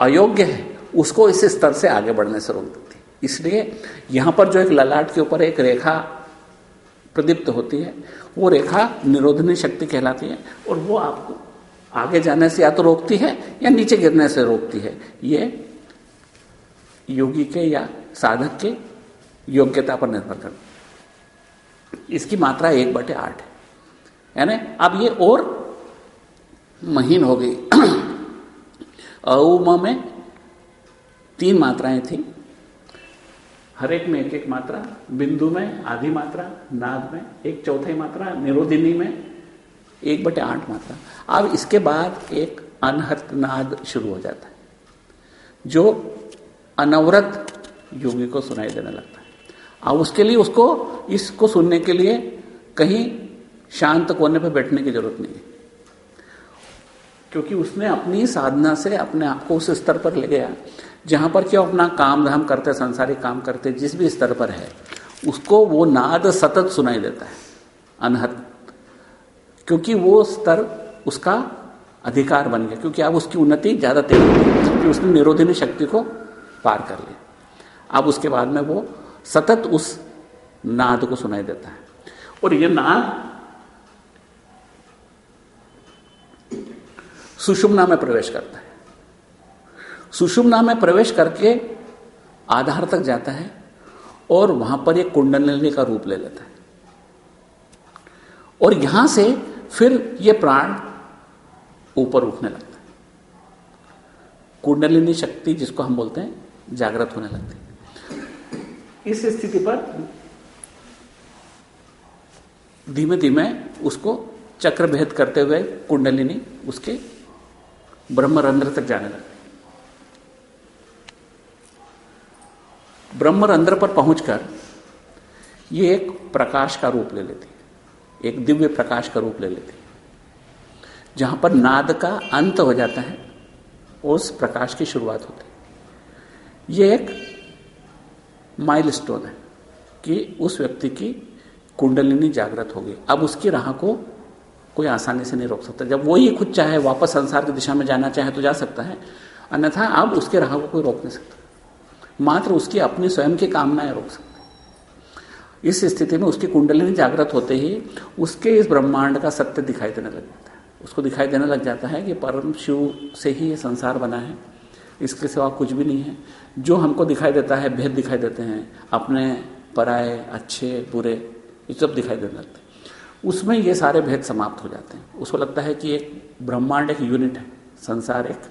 अयोग्य है, उसको इस स्तर से आगे बढ़ने से रोक देती इसलिए यहाँ पर जो एक ललाट के ऊपर एक रेखा प्रदीप्त होती है, वो रेखा निरोधनी शक्ति कहलाती है और वो आपको आगे जाने से या तो रोकती है या नीचे गिरने से रोकती है। ये योगी के या साधक के योग्यता पर निर्भर करता इसकी मात्रा एक बटे आठ है। यानी अब ये और महीन हो गई। अउमा में तीन मात्राएँ थी। हर एक में एक एक मात्रा, बिंदु में आधी मात्रा, नाद में एक चौथाई मात्रा, निरोधिनी में एक बटे आठ मात्रा। अब इसके बाद एक अनहत नाद शुरू हो जाता है, जो अनवरत योगी को सुनाई देने लगता है। अब उसके लिए उसको, इसको सुनने के लिए कहीं शांत कोने पर बैठने की ज़रूरत नहीं है। क्योंकि उसने अपनी साधना से अपने आप को उस स्तर पर ले गया। जहाँ पर क्यों अपना काम धाम करते संसारिक काम करते जिस भी स्तर पर है, उसको वो नाद सतत सुनाई देता है अनहत क्योंकि वो स्तर उसका अधिकार बन गया, क्योंकि अब उसकी उन्नति ज़्यादा तेज है क्योंकि उसने निरोधिनी शक्ति को पार कर लिया। अब उसके बाद में वो सतत उस नाद को सुनाई देता है। और ये नाद सुषुम्ना में प्रवेश करता है। सुषुम्ना में प्रवेश करके आधार तक जाता है और वहाँ पर एक कुंडलिनी का रूप ले लेता है। और यहाँ से फिर ये प्राण ऊपर उठने लगता है। कुंडलिनी शक्ति जिसको हम बोलते हैं, जागृत होने लगती है। इस स्थिति पर धीमे धीमे उसको चक्र भेद करते हुए कुंडलिनी उसके ब्रह्मरंध्र तक जाने लगती ब्रह्मरंध्र पर पहुंचकर ये एक प्रकाश का रूप ले लेती एक दिव्य प्रकाश का रूप ले लेती जहाँ पर नाद का अंत हो जाता है, उस प्रकाश की शुरुआत होती है। ये एक माइलस्टोन है कि उस व्यक्ति की कुंडलिनी जागृत होगी। अब उसकी राह को कोई आसानी से नहीं रोक सकता। जब वो ही खुद चाहे वापस संसार की दिशा में जाना चाहे तो जा सकता है। अन्यथा अब उसके राह को कोई रोक नहीं सकता। मात्र उसकी अपनी स्वयं की कामनाएँ रोक सकता इस स्थिति में उसकी कुंडलिनी जागृत होते ही उसके इस ब्रह्मांड का सत्य दिखाई देने लग जाता है। उसको दिखाई देने लग जाता है कि परम शिव से ही ये संसार बना है। इसके सिवा कुछ भी नहीं है। जो हमको दिखाई देता है, भेद दिखाई देते हैं। अपने, पराए, अच्छे, बुरे, ये सब दिखाई देने लगते हैं। उसमें ये सारे भेद समाप्त हो जाते हैं। उसको लगता है कि एक ब्रह्मांड एक यूनिट है, संसार एक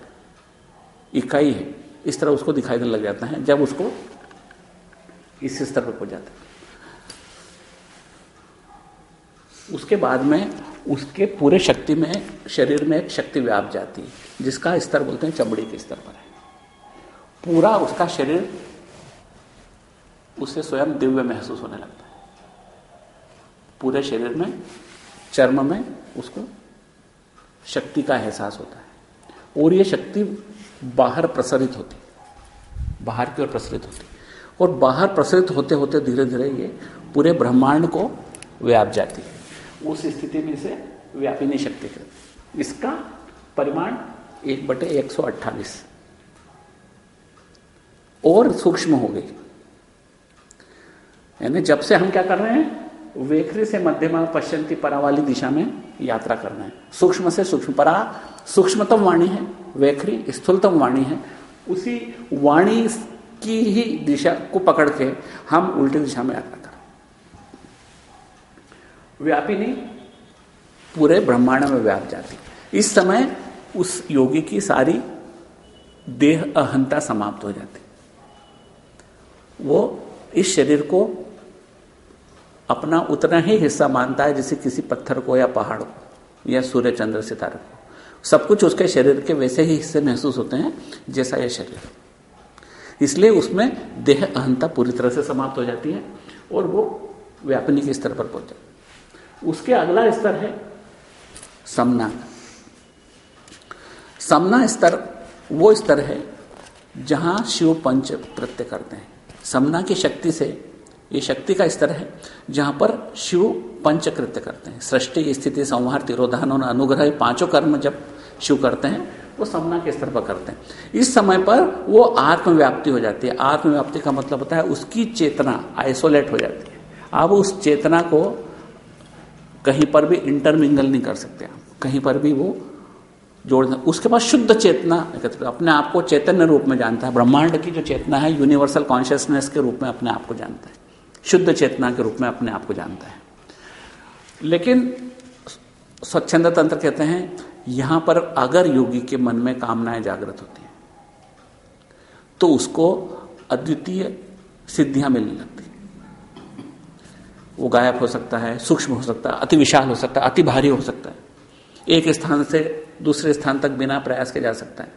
इकाई है। इस तरह उसको दिखाई देने लग जाता है, जब उसको इस स्तर पर पहुँच जाता है। उसके बाद में उसके पूरे शक्ति में, शरीर में एक शक्ति व्याप जाती है, जिसका स्तर बोलते हैं चमड़ी के स्तर पर है। पूरा उसका शरीर उसे स्वयं दिव्य महसूस होने लगता है। पूरे शरीर में, चर्म में उसको शक्ति का एहसास होता है। और ये शक्ति बाहर प्रसरित होती बाहर की ओर प्रसरित होती और बाहर प्रसरित होते होते धीरे धीरे ये पूरे ब्रह्मांड को व्याप जाती है। उस स्थिति में से व्यापिनी शक्ति कर इसका परिमाण एक बटे एक सौ अट्ठाईस। और सूक्ष्म हो गई। यानी जब से हम क्या कर रहे हैं? वेखरी से मध्यमा पश्चिंती परा वाली दिशा में यात्रा करना है। सूक्ष्म से सूक्ष्म, परा सूक्ष्मतम वाणी है, वेखरी स्थूलतम वाणी है। उसी वाणी की ही दिशा को पकड़ के हम उल्टी दिशा में यात्रा करें। व्यापिनी पूरे ब्रह्मांड में व्याप जाती। इस समय उस योगी की सारी देह अहंता समाप्त हो जाती। वो इस शरीर को अपना उतना ही हिस्सा मानता है जैसे किसी पत्थर को या पहाड़ को, या सूर्य चंद्र सितारे को। सब कुछ उसके शरीर के वैसे ही हिस्से महसूस होते हैं जैसा यह शरीर। इसलिए उसमें देह अहंता पूरी तरह से समाप्त हो जाती है और वो व्यापनी के स्तर पर पहुँच उसके अगला स्तर है समना। समना स्तर वो स्तर है जहाँ शिव पंच कृत्य करते हैं। समना की शक्ति से ये शक्ति का स्तर है, जहाँ पर शिव पंचकृत्य करते हैं। सृष्टि, स्थिति, संहार, तिरोधान और अनुग्रह पाँचों कर्म जब शिव करते हैं, वो समना के स्तर पर करते हैं। इस समय पर वो आत्मव्याप्ति हो जाती है। आत्मव्याप्ति का मतलब होता है उसकी चेतना आइसोलेट हो जाती है। आप उस चेतना को कहीं पर भी इंटरमिंगल नहीं कर सकते आप। कहीं पर भी वो जोड़ना उसके पास शुद्ध चेतना, अपने आप को चैतन्य रूप में जानता है। ब्रह्मांड की जो चेतना है यूनिवर्सल कॉन्शियसनेस के रूप में अपने आप को जानता है। शुद्ध चेतना के रूप में अपने आप को जानता है। लेकिन स्वच्छंद तंत्र कहते हैं, यहाँ पर अगर योगी के मन में कामनाएँ जागृत होती हैं तो उसको अद्वितीय सिद्धियाँ मिलने लगती वो गायब हो सकता है, सूक्ष्म हो सकता है, अति विशाल हो सकता है, अति भारी हो सकता है। एक स्थान से दूसरे स्थान तक बिना प्रयास के जा सकता है।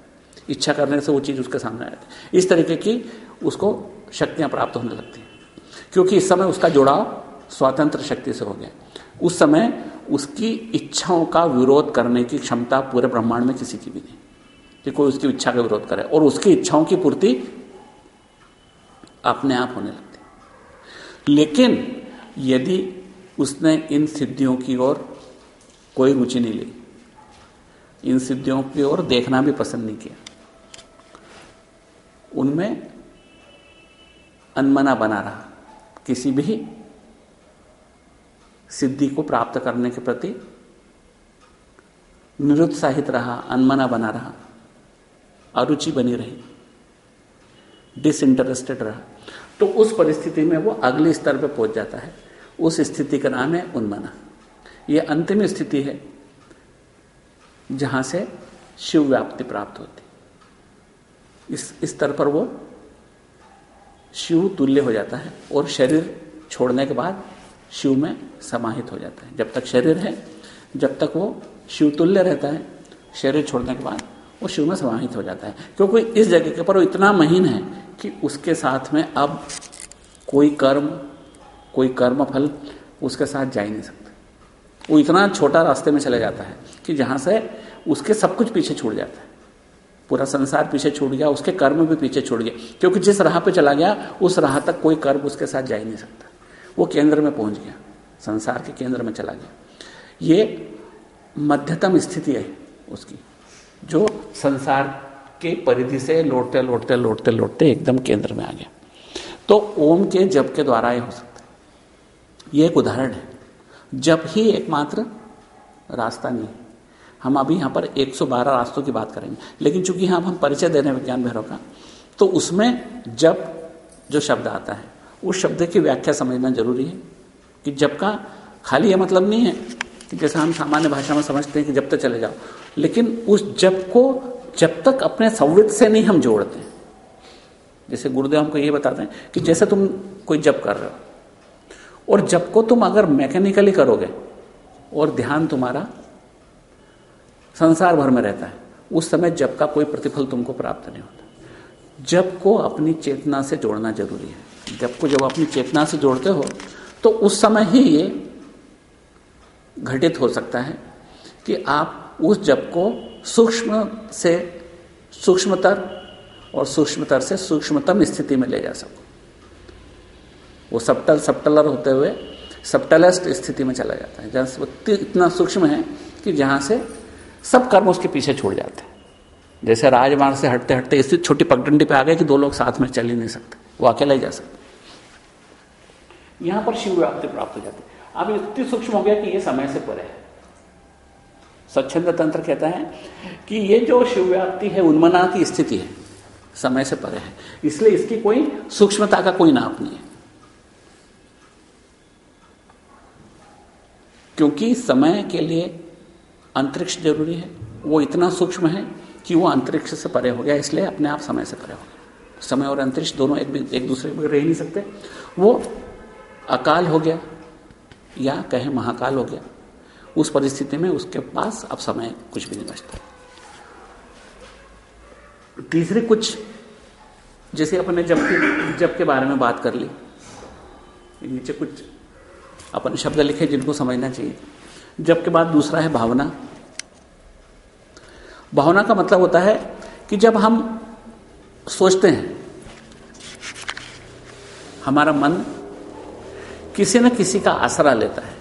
इच्छा करने से वो चीज़ उसके सामने आती है। इस तरीके की उसको शक्तियाँ प्राप्त होने लगती हैं। क्योंकि इस समय उसका जुड़ाव स्वतंत्र शक्ति से हो गया। उस समय उसकी इच्छाओं का विरोध करने की क्षमता पूरे ब्रह्मांड में किसी की भी नहीं। कि कोई उसकी इच्छा का विरोध करे और उसकी इच्छाओं की पूर्ति अपने आप होने लगती। लेकिन यदि उसने इन सिद्धियों की ओर कोई रुचि नहीं ली, इन सिद्धियों की ओर देखना भी पसंद नहीं किया, उनमें अनमना बना रहा। किसी भी सिद्धि को प्राप्त करने के प्रति निरुत्साहित रहा, अनमना बना रहा, अरुचि बनी रही डिसइंटरेस्टेड रहा। तो उस परिस्थिति में वो अगले स्तर पर पहुँच जाता है। उस स्थिति का नाम है उन्मना। यह अंतिम स्थिति है जहाँ से शिव व्याप्ति प्राप्त होती। इस स्तर पर वो शिव तुल्य हो जाता है और शरीर छोड़ने के बाद शिव में समाहित हो जाता है। जब तक शरीर है, जब तक वो शिव तुल्य रहता है, शरीर छोड़ने के बाद वो शिव में समाहित हो जाता है। क्योंकि इस जगह के पर वो इतना महीन है कि उसके साथ में अब कोई कर्म कोई कर्म फल उसके साथ जा ही नहीं सकता। वो इतना छोटा रास्ते में चले जाता है कि जहाँ से उसके सब कुछ पीछे छूट जाता है। पूरा संसार पीछे छूट गया, उसके कर्म भी पीछे छूट गया क्योंकि जिस राह पे चला गया, उस राह तक कोई कर्म उसके साथ जा ही नहीं सकता। वो केंद्र में पहुँच गया, संसार के केंद्र में चला गया। ये मध्यतम स्थिति है उसकी, जो संसार के परिधि से लौटते लौटते लौटते लौटते एकदम केंद्र में आ गया। तो ओम के जप के द्वारा ये हो सकता है। ये एक उदाहरण है। जब ही एकमात्र रास्ता नहीं है। हम अभी यहाँ पर 112 रास्तों की बात करेंगे। लेकिन चूँकि यहाँ हम परिचय दे रहे हैं विज्ञान भैरव का तो उसमें जब जो शब्द आता है, उस शब्द की व्याख्या समझना ज़रूरी है कि जब का खाली यह मतलब नहीं है कि जैसा हम सामान्य भाषा में समझते हैं कि जब तक चले जाओ। लेकिन उस जब को जब तक अपने संवित से नहीं हम जोड़ते जैसे गुरुदेव हमको ये बताते हैं कि जैसे तुम कोई जब कर रहे हो, और जब को तुम अगर मैकेनिकली करोगे, और ध्यान तुम्हारा संसार भर में रहता है। उस समय जब का कोई प्रतिफल तुमको प्राप्त नहीं होता। जब को अपनी चेतना से जोड़ना ज़रूरी है। जब को जब अपनी चेतना से जोड़ते हो तो उस समय ही ये घटित हो सकता है कि आप उस जब को सूक्ष्म से सूक्ष्मतर और सूक्ष्मतर से सूक्ष्मतम स्थिति में ले जा सको। वो सप्टल सप्टलर होते हुए सप्टलेस्ट स्थिति में चला जाता है। जहाँ इतना सूक्ष्म है कि जहाँ से सब कर्म उसके पीछे छोड़ जाते हैं। जैसे राजमार्ग से हटते हटते इसी छोटी पगडंडी पे आ गए कि दो लोग साथ में चल ही नहीं सकते, वो अकेला ही जा सकते। यहाँ पर शिव व्याप्ति प्राप्त हो जाती है। अब इतनी सूक्ष्म हो गया कि ये समय से परे है। स्वच्छंद तंत्र कहता है कि ये जो शिव व्याप्ति है, उन्मना की स्थिति है, समय से परे है। इसलिए इसकी कोई सूक्ष्मता का कोई नाप नहीं है। क्योंकि समय के लिए अंतरिक्ष ज़रूरी है। वो इतना सूक्ष्म है कि वो अंतरिक्ष से परे हो गया, इसलिए अपने आप समय से परे हो गया। समय और अंतरिक्ष दोनों एक एक दूसरे में रह नहीं सकते। वो अकाल हो गया या कहे महाकाल हो गया। उस परिस्थिति में उसके पास अब समय कुछ भी नहीं बचता। तीसरी कुछ, जैसे अपने जब के जब के बारे में बात कर ली। नीचे कुछ अपन शब्द लिखे जिनको समझना चाहिए। जब के बाद दूसरा है भावना। भावना का मतलब होता है कि जब हम सोचते हैं, हमारा मन किसी न किसी का आसरा लेता है।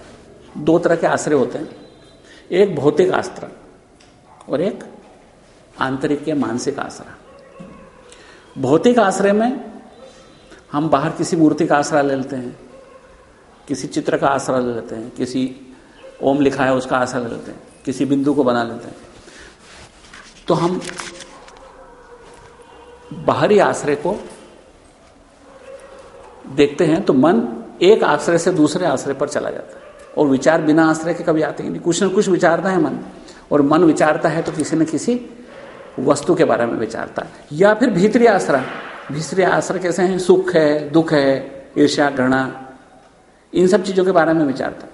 दो तरह के आश्रय होते हैं, एक भौतिक आश्रय और एक आंतरिक या मानसिक आश्रय भौतिक आश्रय में हम बाहर किसी मूर्ति का आसरा ले लेते हैं, किसी चित्र का आसरा ले लेते हैं, किसी ओम लिखा है, उसका ले लेते हैं। किसी बिंदु को बना लेते हैं। तो हम बाहरी आश्रय को देखते हैं तो मन एक आश्रय से दूसरे आश्रय पर चला जाता है। और विचार बिना आश्रय के कभी आते ही नहीं। कुछ ना कुछ विचारता है मन। और मन विचारता है तो किसी न किसी वस्तु के बारे में विचारता है। या फिर भीतरी आश्रय। भीतरी आश्रय कैसे हैं? सुख है, दुख है, ईर्ष्या, घृणा। इन सब चीज़ों के बारे में विचारता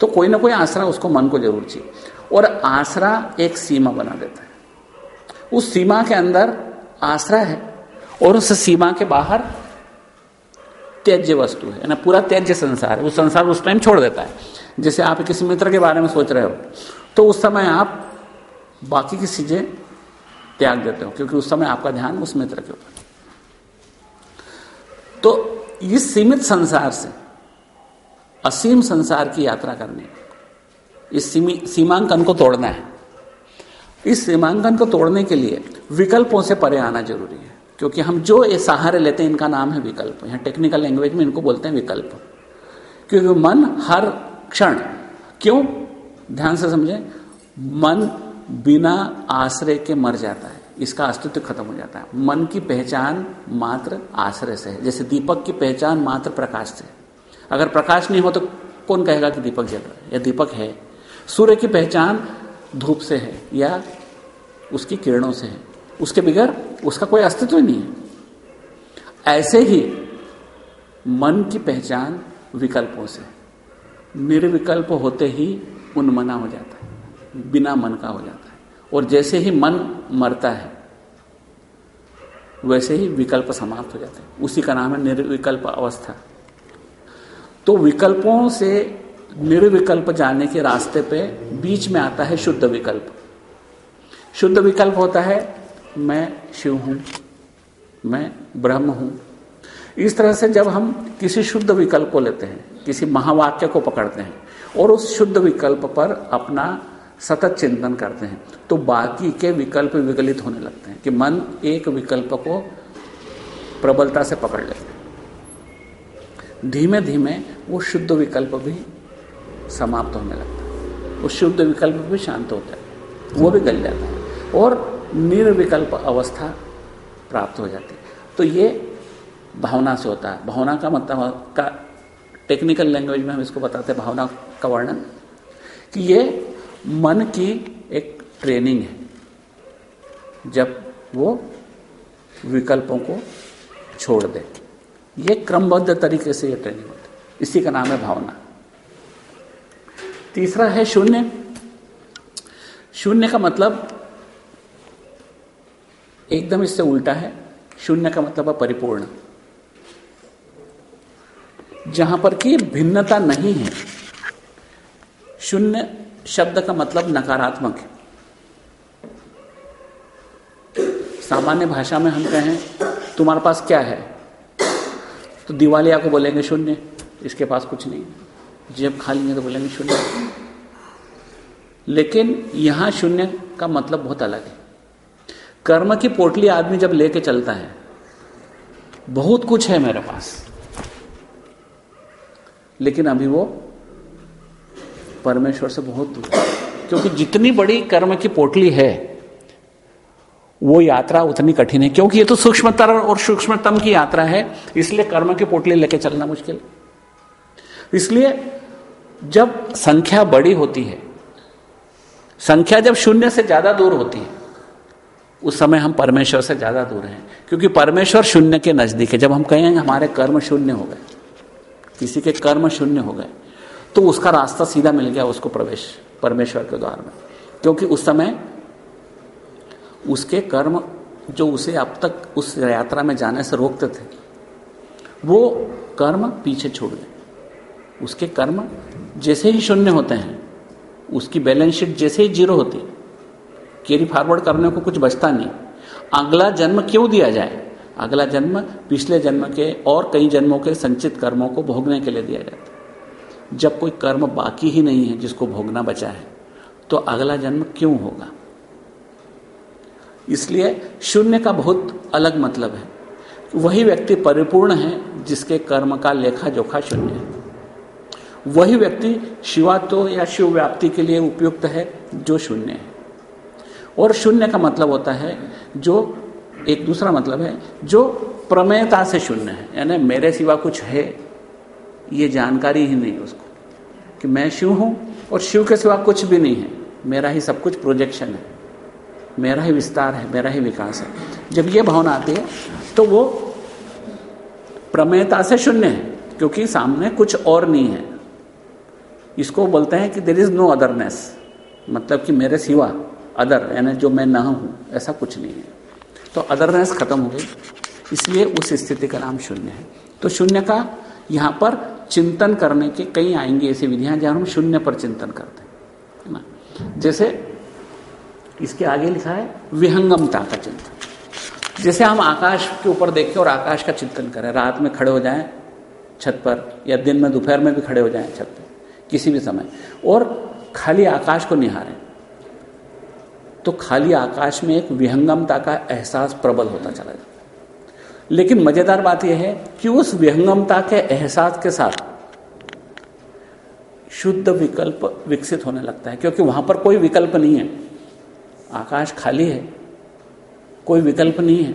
तो कोई ना कोई आसरा उसको मन को ज़रूर चाहिए। और आसरा एक सीमा बना देता है। उस सीमा के अंदर आसरा है और उस सीमा के बाहर त्याज्य वस्तु है। ना पूरा त्याज्य संसार है। उस संसार उस टाइम छोड़ देता है। जैसे आप किसी मित्र के बारे में सोच रहे हो तो उस समय आप बाकी की चीज़ें त्याग देते हो, क्योंकि उस समय आपका ध्यान उस मित्र के ऊपर तो इस सीमित संसार से असीम संसार की यात्रा करनी। इस सीमांकन को तोड़ना है। इस सीमांकन को तोड़ने के लिए विकल्पों से परे आना ज़रूरी है, क्योंकि हम जो ये सहारे लेते हैं, इनका नाम है विकल्प। यहाँ टेक्निकल लैंग्वेज में इनको बोलते हैं विकल्प। क्योंकि मन हर क्षण, क्यों? ध्यान से समझे, मन बिना आश्रय के मर जाता है। इसका अस्तित्व खत्म हो जाता है। मन की पहचान मात्र आश्रय से है। जैसे दीपक की पहचान मात्र प्रकाश से अगर प्रकाश नहीं हो तो कौन कहेगा कि दीपक जल रहा है? या दीपक है। सूर्य की पहचान धूप से है या उसकी किरणों से है। उसके बगैर उसका कोई अस्तित्व ही नहीं है। ऐसे ही मन की पहचान विकल्पों से निर्विकल्प होते ही उन्मना हो जाता है, बिना मन का हो जाता है। और जैसे ही मन मरता है, वैसे ही विकल्प समाप्त हो जाते हैं। उसी का नाम है निर्विकल्प अवस्था। तो विकल्पों से निर्विकल्प जाने के रास्ते पे बीच में आता है शुद्ध विकल्प। शुद्ध विकल्प होता है, मैं शिव हूँ, मैं ब्रह्म हूँ। इस तरह से जब हम किसी शुद्ध विकल्प को लेते हैं, किसी महावाक्य को पकड़ते हैं और उस शुद्ध विकल्प पर अपना सतत चिंतन करते हैं तो बाकी के विकल्प विकलित होने लगते हैं कि मन एक विकल्प को प्रबलता से पकड़ लेते हैं। धीमे धीमे वो शुद्ध विकल्प भी समाप्त होने लगता है। वो शुद्ध विकल्प भी शांत होता है। वो भी गल जाता है। और निर्विकल्प अवस्था प्राप्त हो जाती है। तो ये भावना से होता है। भावना का मतलब का टेक्निकल लैंग्वेज में हम इसको बताते हैं, भावना का वर्णन। कि ये मन की एक ट्रेनिंग है। जब वो विकल्पों को छोड़ दे। ये क्रमबद्ध तरीके से ये ट्रेनिंग होती है। इसी का नाम है भावना। तीसरा है शून्य। शून्य का मतलब एकदम इससे उल्टा है। शून्य का मतलब है परिपूर्ण। जहाँ पर कि भिन्नता नहीं है, शून्य शब्द का मतलब नकारात्मक है। सामान्य भाषा में हम कहें, तुम्हारे पास क्या है? तो दिवालिया को बोलेंगे शून्य, इसके पास कुछ नहीं जेब खाली है तो बोलेंगे शून्य। लेकिन यहाँ शून्य का मतलब बहुत अलग है। कर्म की पोटली आदमी जब लेके चलता है, बहुत कुछ है मेरे पास, लेकिन अभी वो परमेश्वर से बहुत दूर क्योंकि जितनी बड़ी कर्म की पोटली है वो यात्रा उतनी कठिन है, क्योंकि ये तो सूक्ष्मतर और सूक्ष्मतम की यात्रा है, इसलिए कर्म की पोटली लेके चलना मुश्किल इसलिए जब संख्या बड़ी होती है, संख्या जब शून्य से ज़्यादा दूर होती है, उस समय हम परमेश्वर से ज़्यादा दूर हैं, क्योंकि परमेश्वर शून्य के नज़दीक है। जब हम कहेंगे हमारे कर्म शून्य हो गए, किसी के कर्म शून्य हो गए तो उसका रास्ता सीधा मिल गया उसको प्रवेश, परमेश्वर के द्वार में। क्योंकि उस समय उसके कर्म जो उसे अब तक उस यात्रा में जाने से रोकते थे, वो कर्म पीछे छोड़ गए। उसके कर्म जैसे ही शून्य होते हैं, उसकी बैलेंस शीट जैसे ही ज़ीरो होती कैरी फॉरवर्ड करने को कुछ बचता नहीं। अगला जन्म क्यों दिया जाए? अगला जन्म पिछले जन्म के और कई जन्मों के संचित कर्मों को भोगने के लिए दिया जाता जब कोई कर्म बाकी ही नहीं है जिसको भोगना बचा है तो अगला जन्म क्यों होगा? इसलिए शून्य का बहुत अलग मतलब है। वही व्यक्ति परिपूर्ण है, जिसके कर्म का लेखा जोखा शून्य है। वही व्यक्ति शिवात्व या शिव व्याप्ति के लिए उपयुक्त है, जो शून्य है। और शून्य का मतलब होता है, जो एक दूसरा मतलब है, जो प्रमेयता से शून्य है। यानी मेरे सिवा कुछ है, ये जानकारी ही नहीं उसको। कि मैं शिव हूँ और शिव के सिवा कुछ भी नहीं है। मेरा ही सब कुछ प्रोजेक्शन है। मेरा ही विस्तार है, मेरा ही विकास है। जब ये भावना आती है तो वो प्रमेयता से शून्य है, क्योंकि सामने कुछ और नहीं है। इसको बोलते हैं कि देर इज़ नो अदरनेस मतलब कि मेरे सिवा अदर यानी जो मैं ना हूँ, ऐसा कुछ नहीं है। तो अदरनेस खत्म हो गई, इसलिए उस स्थिति का नाम शून्य है। तो शून्य का यहाँ पर चिंतन करने के कई आएँगे ऐसी विधियाँ, जहाँ हम शून्य पर चिंतन करते हैं ना? जैसे इसके आगे लिखा है विहंगमता का चिंतन। जैसे हम आकाश के ऊपर देखें और आकाश का चिंतन करें, रात में खड़े हो जाएँ छत पर, या दिन में दोपहर में भी खड़े हो जाएँ छत पर, किसी भी समय। और खाली आकाश को निहारें। तो खाली आकाश में एक विहंगमता का एहसास प्रबल होता चला जाता है। लेकिन मज़ेदार बात यह है कि उस विहंगमता के एहसास के साथ शुद्ध विकल्प विकसित होने लगता है, क्योंकि वहाँ पर कोई विकल्प नहीं है। आकाश खाली है, कोई विकल्प नहीं है।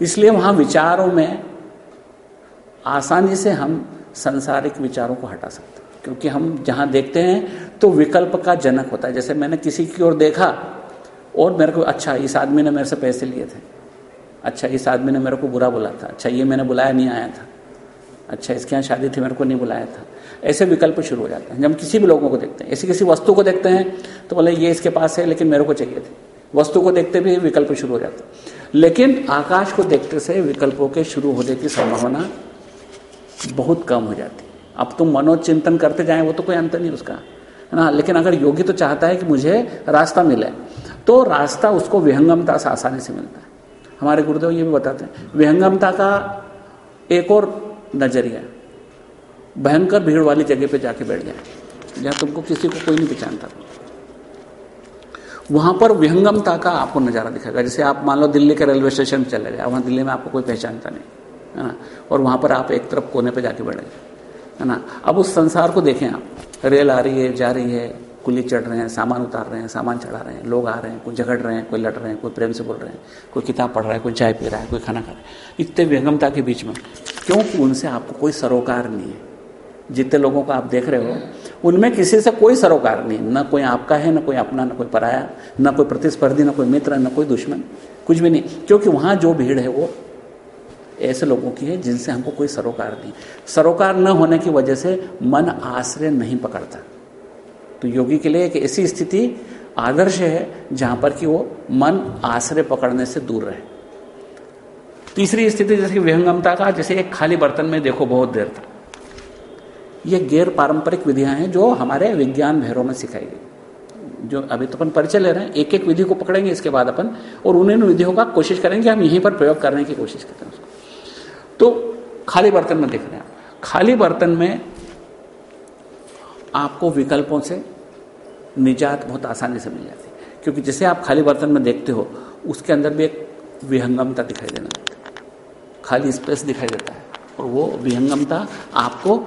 इसलिए वहाँ विचारों में आसानी से हम संसारिक विचारों को हटा सकते हैं, क्योंकि हम जहाँ देखते हैं तो विकल्प का जनक होता है। जैसे मैंने किसी की ओर देखा, और मेरे को अच्छा इस आदमी ने मेरे से पैसे लिए थे। अच्छा इस आदमी ने मेरे को बुरा बोला था। अच्छा ये मैंने बुलाया, नहीं आया था। अच्छा इसके यहाँ शादी थी, मेरे को नहीं बुलाया था। ऐसे विकल्प शुरू हो जाते हैं। जब किसी भी लोगों को देखते हैं, ऐसी किसी वस्तु को देखते हैं तो बोले, ये इसके पास है, लेकिन मेरे को चाहिए थी। वस्तु को देखते भी विकल्प शुरू हो जाते लेकिन आकाश को देखते से विकल्पों के शुरू होने की संभावना बहुत कम हो जाती अब तुम मनोचिंतन करते जाए, वो तो कोई अंत नहीं उसका, है ना? लेकिन अगर योगी तो चाहता है कि मुझे रास्ता मिले तो रास्ता उसको विहंगमता से आसानी से मिलता है। हमारे गुरुदेव ये भी बताते हैं, विहंगमता का एक और नज़रिया, भयंकर भीड़ वाली जगह पे जाके बैठ जाए, जहाँ तुमको किसी को कोई नहीं पहचानता। वहाँ पर विहंगमता का आपको नज़ारा दिखेगा। जैसे आप मान लो दिल्ली के रेलवे स्टेशन चले गए वहाँ दिल्ली में आपको कोई पहचानता नहीं, है ना? और वहाँ पर आप एक तरफ़ कोने पर जाके बैठ गए है ना? अब उस संसार को देखें आप, रेल आ रही है, जा रही है, कुली चढ़ रहे हैं, सामान उतार रहे हैं, सामान चढ़ा रहे हैं, लोग आ रहे हैं, कोई झगड़ रहे हैं, कोई लड़ रहे हैं, कोई प्रेम से बोल रहे हैं, कोई किताब पढ़ रहा है, कोई चाय पी रहा है, कोई खाना खा रहा है। इतने विहंगमता के बीच में, क्योंकि उनसे आपको कोई सरोकार नहीं है। जितने लोगों को आप देख रहे हो, उनमें किसी से कोई सरोकार नहीं। न कोई आपका है, ना कोई अपना, न कोई पराया, न कोई प्रतिस्पर्धी, न कोई मित्र, न कोई दुश्मन, कुछ भी नहीं। क्योंकि वहाँ जो भीड़ है वो ऐसे लोगों की है जिनसे हमको कोई सरोकार नहीं। सरोकार न होने की वजह से मन आश्रय नहीं पकड़ता। तो योगी के लिए एक ऐसी स्थिति आदर्श है, जहाँ पर कि वो मन आश्रय पकड़ने से दूर रहे। तीसरी स्थिति जैसे विहंगमता का, जैसे एक खाली बर्तन में देखो बहुत देर तक। ये गैर पारंपरिक विधियाँ हैं जो हमारे विज्ञान भैरों में सिखाई गई। जो अभी तो अपन परिचय ले रहे हैं एक एक विधि को पकड़ेंगे, इसके बाद अपन और उन्हीं विधियों का कोशिश करेंगे, हम यहीं पर प्रयोग करने की कोशिश करते हैं उसको। तो खाली बर्तन में देख रहे हैं खाली बर्तन में आपको विकल्पों से निजात बहुत आसानी से मिल जाती है। क्योंकि जिसे आप खाली बर्तन में देखते हो, उसके अंदर भी एक विहंगमता दिखाई देना। खाली स्पेस दिखाई देता है और वो विहंगमता आपको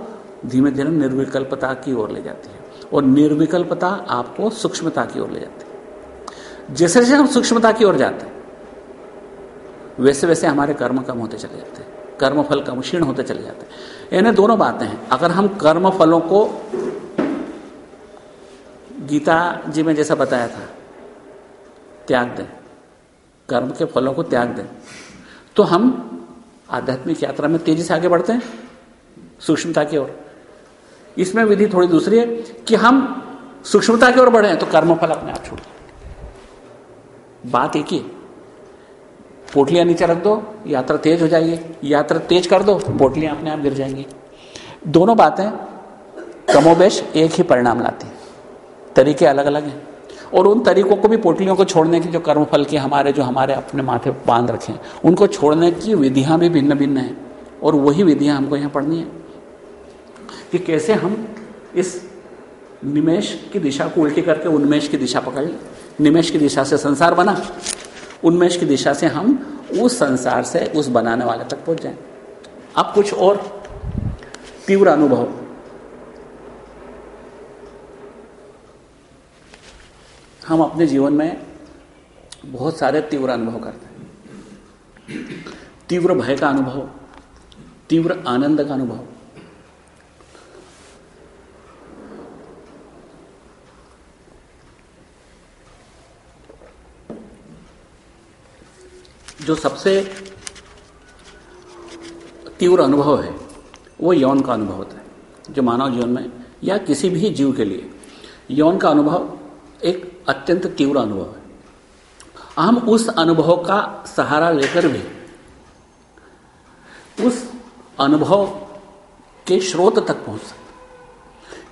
धीमे धीरे निर्विकल्पता की ओर ले जाती है और निर्विकल्पता आपको सूक्ष्मता की ओर ले जाती है। जैसे जैसे हम सूक्ष्मता की ओर जाते हैं वैसे वैसे हमारे कर्म कम होते चले जाते हैं कर्म फल कम, क्षीण होते चले जाते हैं। यानी दोनों बातें हैं। अगर हम कर्म फलों को गीता जी में जैसा बताया था, त्याग दें, कर्म के फलों को त्याग दें तो हम आध्यात्मिक यात्रा में तेज़ी से आगे बढ़ते हैं, सूक्ष्मता की ओर। इसमें विधि थोड़ी दूसरी है कि हम सूक्ष्मता की ओर बढ़े तो कर्मफल अपने आप छोड़ बात एक ही पोटलियाँ नीचे रख दो, यात्रा तेज हो जाएगी। यात्रा तेज कर दो, पोटलियाँ अपने आप गिर जाएँगी। दोनों बातें कमोबेश एक ही परिणाम लाती तरीके अलग अलग हैं। और उन तरीकों को भी पोटलियों को छोड़ने की जो कर्मफल के हमारे, जो हमारे अपने माथे बाँध रखे हैं, उनको छोड़ने की विधियाँ भी भिन्न भिन्न हैं। और वही विधियाँ हमको यहाँ पढ़नी है। कि कैसे हम इस निमेश की दिशा को उल्टी करके उन्मेष की दिशा पकड़ लें। निमेश की दिशा से संसार बना। उन्मेष की दिशा से हम उस संसार से उस बनाने वाले तक पहुँच जाए। अब कुछ और तीव्र अनुभव। हम अपने जीवन में बहुत सारे तीव्र अनुभव करते हैं। तीव्र भय का अनुभव, तीव्र आनंद का अनुभव। जो सबसे तीव्र अनुभव है, वो यौन का अनुभव होता है, जो मानव जीवन में या किसी भी जीव के लिए। यौन का अनुभव एक अत्यंत तीव्र अनुभव है। हम उस अनुभव का सहारा लेकर भी, उस अनुभव के स्रोत तक पहुँच सकते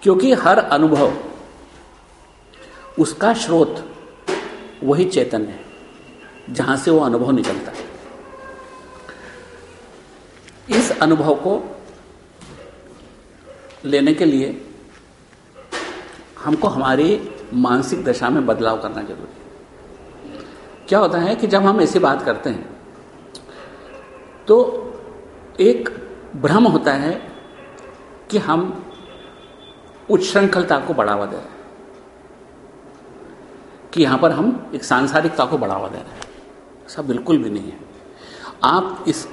क्योंकि हर अनुभव, उसका स्रोत वही चैतन्य है। जहाँ से वो अनुभव निकलता है। इस अनुभव को लेने के लिए हमको हमारी मानसिक दशा में बदलाव करना ज़रूरी है। क्या होता है कि जब हम ऐसी बात करते हैं तो एक भ्रम होता है कि हम उच्छृंखलता को बढ़ावा दे रहे हैं, कि यहाँ पर हम एक सांसारिकता को बढ़ावा दे रहे हैं। ऐसा बिल्कुल भी नहीं है। आप इस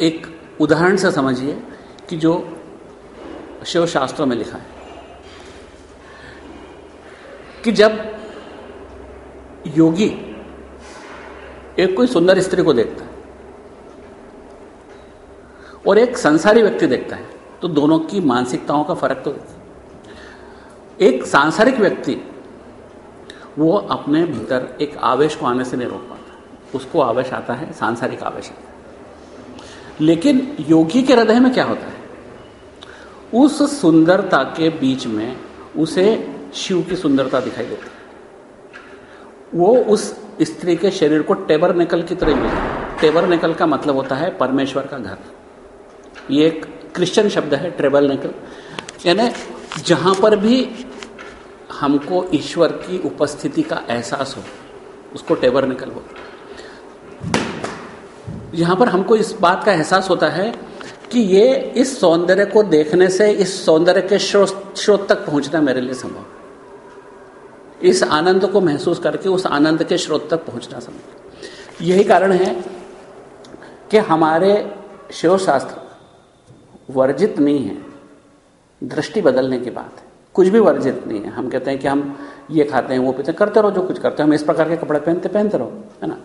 एक उदाहरण से समझिए कि जो शिव शास्त्रों में लिखा है कि जब योगी एक कोई सुंदर स्त्री को देखता है और एक संसारी व्यक्ति देखता है तो दोनों की मानसिकताओं का फ़र्क तो एक सांसारिक व्यक्ति, वो अपने भीतर एक आवेश को आने से नहीं रोक पाता। उसको आवेश आता है, सांसारिक आवेश आता है। लेकिन योगी के हृदय में क्या होता है? उस सुंदरता के बीच में उसे शिव की सुंदरता दिखाई देती है। वो उस स्त्री के शरीर को टेबर निकल की तरह मिलता है। टेबर निकल का मतलब होता है परमेश्वर का घर। ये एक क्रिश्चियन शब्द है ट्रेबल निकल। यानी जहाँ पर भी हमको ईश्वर की उपस्थिति का एहसास हो, उसको टेबर निकल बोलते यहाँ पर हमको इस बात का एहसास होता है कि ये इस सौंदर्य को देखने से, इस सौंदर्य के स्रोत तक पहुँचना मेरे लिए संभव इस आनंद को महसूस करके, उस आनंद के स्रोत तक पहुँचना संभव यही कारण है कि हमारे शिव शास्त्र वर्जित नहीं है। दृष्टि बदलने की बात है। कुछ भी वर्जित नहीं है। हम कहते हैं कि हम ये खाते हैं, वो पीते हैं। करते रहो जो कुछ करते हैं। हम इस प्रकार के कपड़े पहनते पहनते रहो, है ना?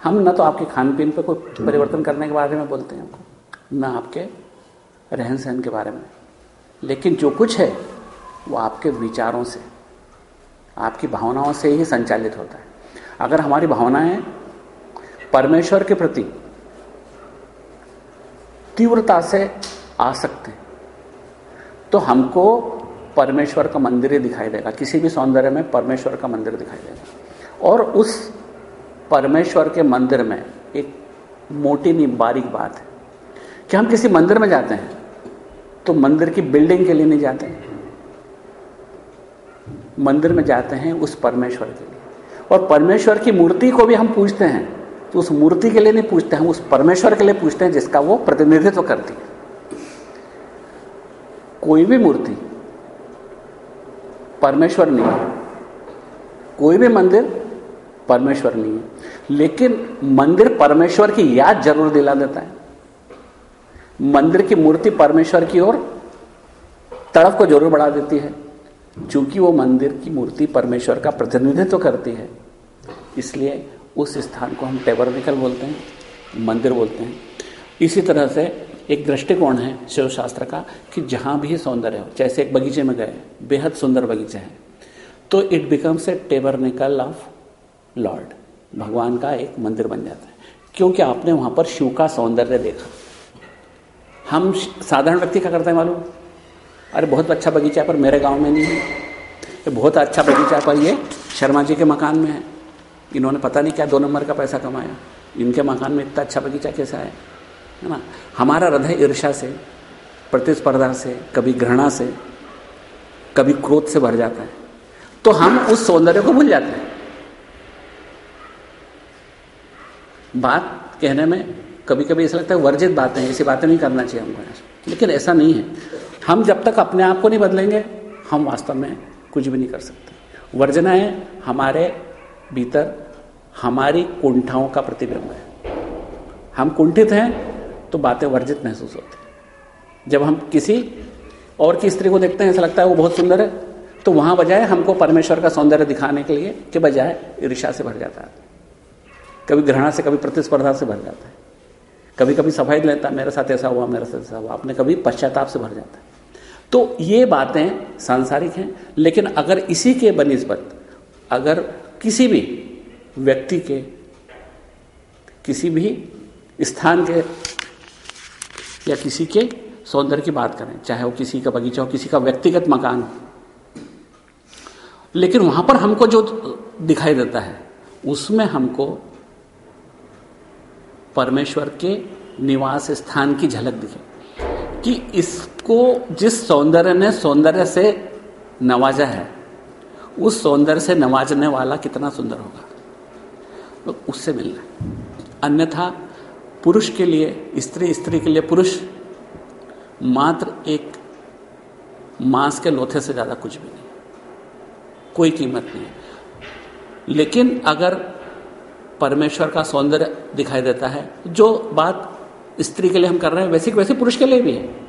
हम ना तो आपके खान पीन पर कोई परिवर्तन करने के बारे में बोलते हैं हमको, ना आपके रहन सहन के बारे में। लेकिन जो कुछ है, वो आपके विचारों से, आपकी भावनाओं से ही संचालित होता है। अगर हमारी भावनाएँ परमेश्वर के प्रति तीव्रता से आ सकते हैं तो हमको परमेश्वर का मंदिर ही दिखाई देगा। किसी भी सौंदर्य में परमेश्वर का मंदिर दिखाई देगा। और उस परमेश्वर के मंदिर में एक मोटी नहीं बारीक बात है। कि हम किसी मंदिर में जाते हैं तो मंदिर की बिल्डिंग के लिए नहीं जाते। मंदिर में जाते हैं उस परमेश्वर के लिए। और परमेश्वर की मूर्ति को भी हम पूछते हैं तो उस मूर्ति के लिए नहीं पूछते हम उस परमेश्वर के लिए पूछते हैं, जिसका वो प्रतिनिधित्व करती है। कोई भी मूर्ति, परमेश्वर नहीं, कोई भी मंदिर परमेश्वर नहीं है। लेकिन मंदिर परमेश्वर की याद ज़रूर दिला देता है। मंदिर की मूर्ति परमेश्वर की ओर तड़प को ज़रूर बढ़ा देती है। चूँकि वो मंदिर की मूर्ति परमेश्वर का प्रतिनिधित्व तो करती है। इसलिए उस स्थान को हम टेबरनिकल बोलते हैं, मंदिर बोलते हैं। इसी तरह से एक दृष्टिकोण है शिव शास्त्र का कि जहाँ भी सौंदर्य हो, जैसे एक बगीचे में गए, बेहद सुंदर बगीचे हैं तो it becomes a tabernacle of Lord, भगवान का एक मंदिर बन जाता है। क्योंकि आपने वहाँ पर शिव का सौंदर्य देखा। हम साधारण व्यक्ति क्या करते हैं मालूम? अरे, बहुत अच्छा बगीचा पर मेरे गाँव में नहीं है। ये बहुत अच्छा बगीचा पर ये शर्मा जी के मकान में है। इन्होंने पता नहीं क्या दो नंबर का पैसा कमाया। इनके मकान में इतना अच्छा बगीचा कैसा है? है ना? हमारा हृदय ईर्षा से, प्रतिस्पर्धा से, कभी घृणा से, कभी क्रोध से भर जाता है। तो हम उस सौंदर्य को भूल जाते हैं। बात कहने में कभी कभी ऐसा लगता है वर्जित बातें ऐसी बातें नहीं करना चाहिए हमको लेकिन ऐसा नहीं है। हम जब तक अपने आप को नहीं बदलेंगे, हम वास्तव में कुछ भी नहीं कर सकते। वर्जनाएँ हमारे भीतर हमारी कुंठाओं का प्रतिबिंब है। हम कुंठित हैं तो बातें वर्जित महसूस होती जब हम किसी और की स्त्री को देखते हैं, ऐसा लगता है वो बहुत सुंदर है तो वहाँ बजाय हमको परमेश्वर का सौंदर्य दिखाने के लिए के बजाय ईर्षा से भर जाता है। कभी घृणा से, कभी प्रतिस्पर्धा से भर जाता है। कभी कभी सफ़ाई लेता मेरे साथ ऐसा हुआ, मेरे साथ ऐसा हुआ। आपने कभी पश्चाताप से भर जाता है। तो ये बातें सांसारिक हैं, लेकिन अगर इसी के बनिस्बत, अगर किसी भी व्यक्ति के, किसी भी स्थान के या किसी के सौंदर्य की बात करें, चाहे वो किसी का बगीचा हो, किसी का व्यक्तिगत मकान हो, लेकिन वहाँ पर हमको जो दिखाई देता है, उसमें हमको परमेश्वर के निवास स्थान की झलक दिखे। कि इसको जिस सौंदर्य ने सौंदर्य से नवाजा है, उस सौंदर्य से नवाजने वाला कितना सुंदर होगा। तो उससे मिलना अन्यथा पुरुष के लिए, स्त्री स्त्री के लिए पुरुष मात्र एक मांस के लोथे से ज़्यादा कुछ भी नहीं कोई कीमत नहीं लेकिन अगर परमेश्वर का सौंदर्य दिखाई देता है। जो बात स्त्री के लिए हम कर रहे हैं, वैसे वैसे पुरुष के लिए भी है।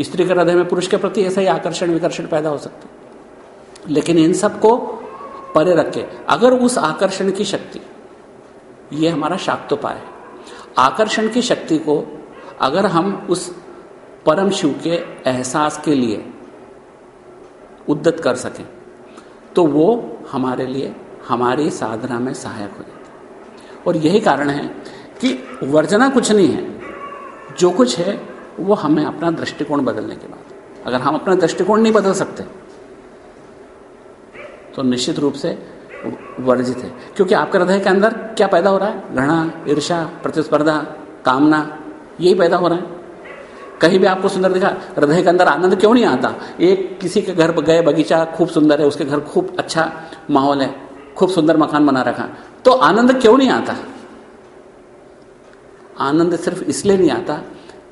स्त्री के हृदय में पुरुष के प्रति ऐसा ही आकर्षण, विकर्षण पैदा हो सकता लेकिन इन सबको परे रखे अगर उस आकर्षण की शक्ति, ये हमारा शाक्तोपाय है। आकर्षण की शक्ति को अगर हम उस परम शिव के एहसास के लिए उद्दत कर सकें तो वो हमारे लिए, हमारी साधना में सहायक हो है और यही कारण है कि वर्जना कुछ नहीं है। जो कुछ है, वो हमें अपना दृष्टिकोण बदलने के बाद। अगर हम अपना दृष्टिकोण नहीं बदल सकते तो निश्चित रूप से वर्जित है। क्योंकि आपके हृदय के अंदर क्या पैदा हो रहा है? घृणा ईर्षा प्रतिस्पर्धा, कामना, यही पैदा हो रहा है। कहीं भी आपको सुंदर दिखा, हृदय के अंदर आनंद क्यों नहीं आता? एक किसी के घर गए, बगीचा खूब सुंदर है, उसके घर खूब अच्छा माहौल है। खूब सुंदर मकान बना रखा। तो आनंद क्यों नहीं आता? आनंद सिर्फ़ इसलिए नहीं आता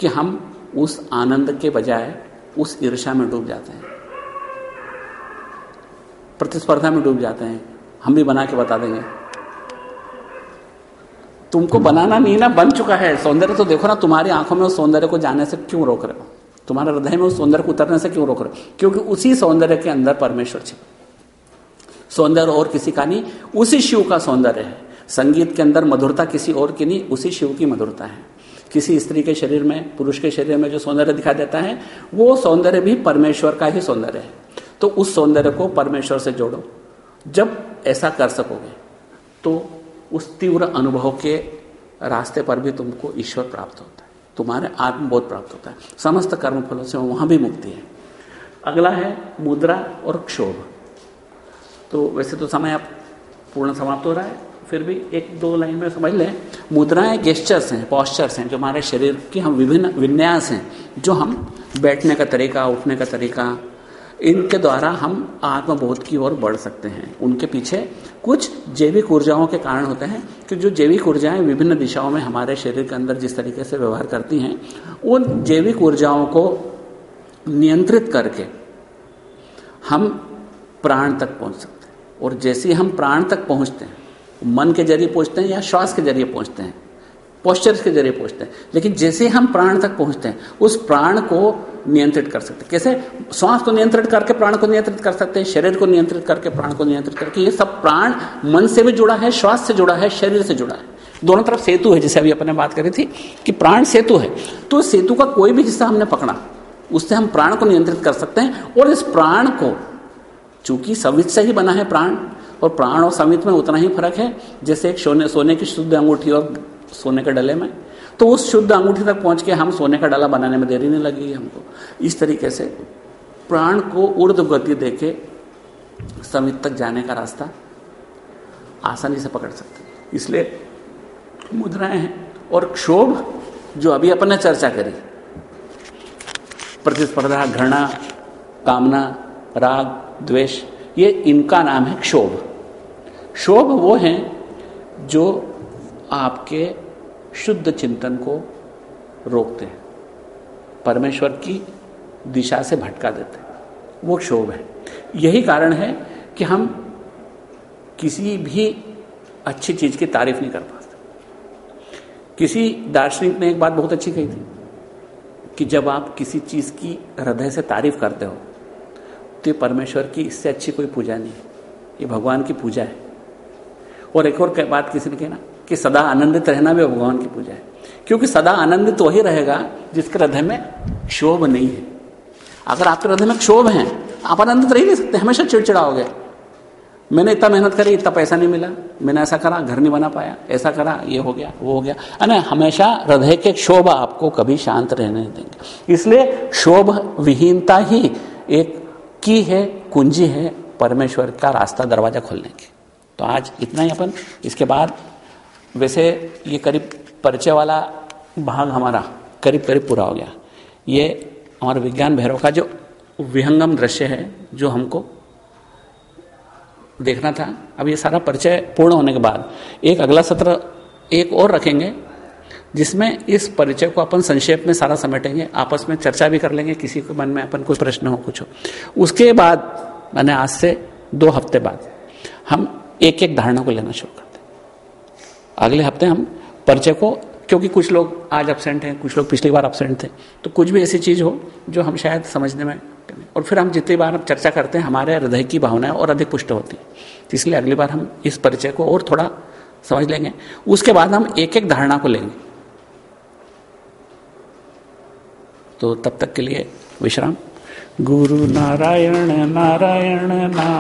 कि हम उस आनंद के बजाय उस ईर्षा में डूब जाते हैं। प्रतिस्पर्धा में डूब जाते हैं। हम भी बना के बता देंगे। तुमको बनाना नहीं ना, बन चुका है। सौंदर्य तो देखो ना, तुम्हारी आँखों में उस सौंदर्य को जाने से क्यों रोक रहे हो? तुम्हारे हृदय में उस सौंदर्य को उतरने से क्यों रोक रहे हो? क्योंकि उसी सौंदर्य के अंदर परमेश्वर छिप। सौंदर्य और किसी का नहीं, उसी शिव का सौंदर्य है। संगीत के अंदर मधुरता किसी और की नहीं, उसी शिव की मधुरता है। किसी स्त्री के शरीर में, पुरुष के शरीर में जो सौंदर्य दिखाई देता है, वो सौंदर्य भी परमेश्वर का ही सौंदर्य है। तो उस सौंदर्य को परमेश्वर से जोड़ो। जब ऐसा कर सकोगे तो उस तीव्र अनुभव के रास्ते पर भी तुमको ईश्वर प्राप्त होता है। तुम्हारे आत्मबोध प्राप्त होता है। समस्त कर्म फलों से वहाँ भी मुक्ति है। अगला है मुद्रा और क्षोभ। तो वैसे तो समय अब पूर्ण समाप्त हो रहा है, फिर भी एक दो लाइन में समझ लें। मुद्राएँ गेस्चर्स हैं पॉस्चर्स हैं, जो हमारे शरीर की हम विभिन्न विन्यास हैं, जो हम बैठने का तरीका, उठने का तरीका, इनके द्वारा हम आत्मबोध की ओर बढ़ सकते हैं। उनके पीछे कुछ जैविक ऊर्जाओं के कारण होते हैं, कि जो जैविक ऊर्जाएँ विभिन्न दिशाओं में हमारे शरीर के अंदर जिस तरीके से व्यवहार करती हैं, उन जैविक ऊर्जाओं को नियंत्रित करके हम प्राण तक पहुँच सकते और जैसे ही हम प्राण तक पहुँचते हैं, मन के ज़रिए पहुँचते हैं या श्वास के ज़रिए पहुँचते हैं पोस्चर्स के ज़रिए पहुँचते हैं, लेकिन जैसे हम प्राण तक पहुँचते हैं, उस प्राण को नियंत्रित कर सकते हैं। कैसे? श्वास को नियंत्रित करके प्राण को नियंत्रित कर सकते हैं, शरीर को नियंत्रित करके प्राण को नियंत्रित करके। ये सब प्राण मन से भी जुड़ा है, श्वास से जुड़ा है, शरीर से जुड़ा है। दोनों तरफ़ सेतु है, जैसे अभी अपने बात करी थी कि प्राण सेतु है। तो सेतु का कोई भी हिस्सा हमने पकड़ा, उससे हम प्राण को नियंत्रित कर सकते हैं और इस प्राण को चूँकि सवित से ही बना है प्राण, और प्राण और समित में उतना ही फ़र्क है, जैसे एक सोने सोने की शुद्ध अंगूठी और सोने के डले में। तो उस शुद्ध अंगूठी तक पहुँच के हम सोने का डला बनाने में देरी नहीं लगेगी हमको। इस तरीके से प्राण को ऊर्ध गति देके समित तक जाने का रास्ता आसानी से पकड़ सकते इसलिए मुद्राएँ हैं, और क्षोभ जो अभी अपन ने चर्चा करी, प्रतिस्पर्धा, घृणा, कामना, राग द्वेष। ये इनका नाम है क्षोभ। क्षोभ वो हैं जो आपके शुद्ध चिंतन को रोकते हैं। परमेश्वर की दिशा से भटका देते हैं। वो क्षोभ है। यही कारण है कि हम किसी भी अच्छी चीज़ की तारीफ़ नहीं कर पाते। किसी दार्शनिक ने एक बात बहुत अच्छी कही थी कि जब आप किसी चीज़ की हृदय से तारीफ़ करते हो तो परमेश्वर की इससे अच्छी कोई पूजा नहीं ये भगवान की पूजा है। और एक और बात किसी ने कहना कि सदा आनंदित रहना भी भगवान की पूजा है। क्योंकि सदा आनंदित वही रहेगा जिसके हृदय में क्षोभ नहीं है। अगर आपके हृदय में क्षोभ है, आप आनंदित रह नहीं सकते, हमेशा चिड़चिड़ा गए मैंने इतना मेहनत करी, इतना पैसा नहीं मिला, मैंने ऐसा करा, घर नहीं बना पाया, ऐसा करा, ये हो गया, वो हो गया। अरे, हमेशा हृदय के क्षोभ आपको कभी शांत रहने देंगे। इसलिए क्षोभ विहीनता ही एक की है, कुंजी है, परमेश्वर का रास्ता दरवाज़ा खोलने की। तो आज इतना ही अपन। इसके बाद वैसे ये करीब परिचय वाला भाग हमारा करीब करीब पूरा हो गया। ये हमारे विज्ञान भैरव का जो विहंगम दृश्य है, जो हमको देखना था। अब ये सारा परिचय पूर्ण होने के बाद एक अगला सत्र एक और रखेंगे। जिसमें इस परिचय को अपन संक्षेप में सारा समेटेंगे, आपस में चर्चा भी कर लेंगे, किसी के मन में अपन कुछ प्रश्न हो, कुछ हो। उसके बाद, मैंने आज से दो हफ़्ते बाद हम एक एक धारणा को लेना शुरू करते अगले हफ़्ते हम परिचय को, क्योंकि कुछ लोग आज अपसेंट हैं, कुछ लोग पिछली बार अपसेंट थे तो कुछ भी ऐसी चीज़ हो जो हम शायद समझने में और फिर हम जितनी बार हम चर्चा करते हैं, हमारे हृदय की भावनाएँ और अधिक पुष्ट होती है। इसलिए अगली बार हम इस परिचय को और थोड़ा समझ लेंगे। उसके बाद हम एक एक धारणा को लेंगे। तो तब तक के लिए विश्राम। गुरु नारायण नारायण नारायण।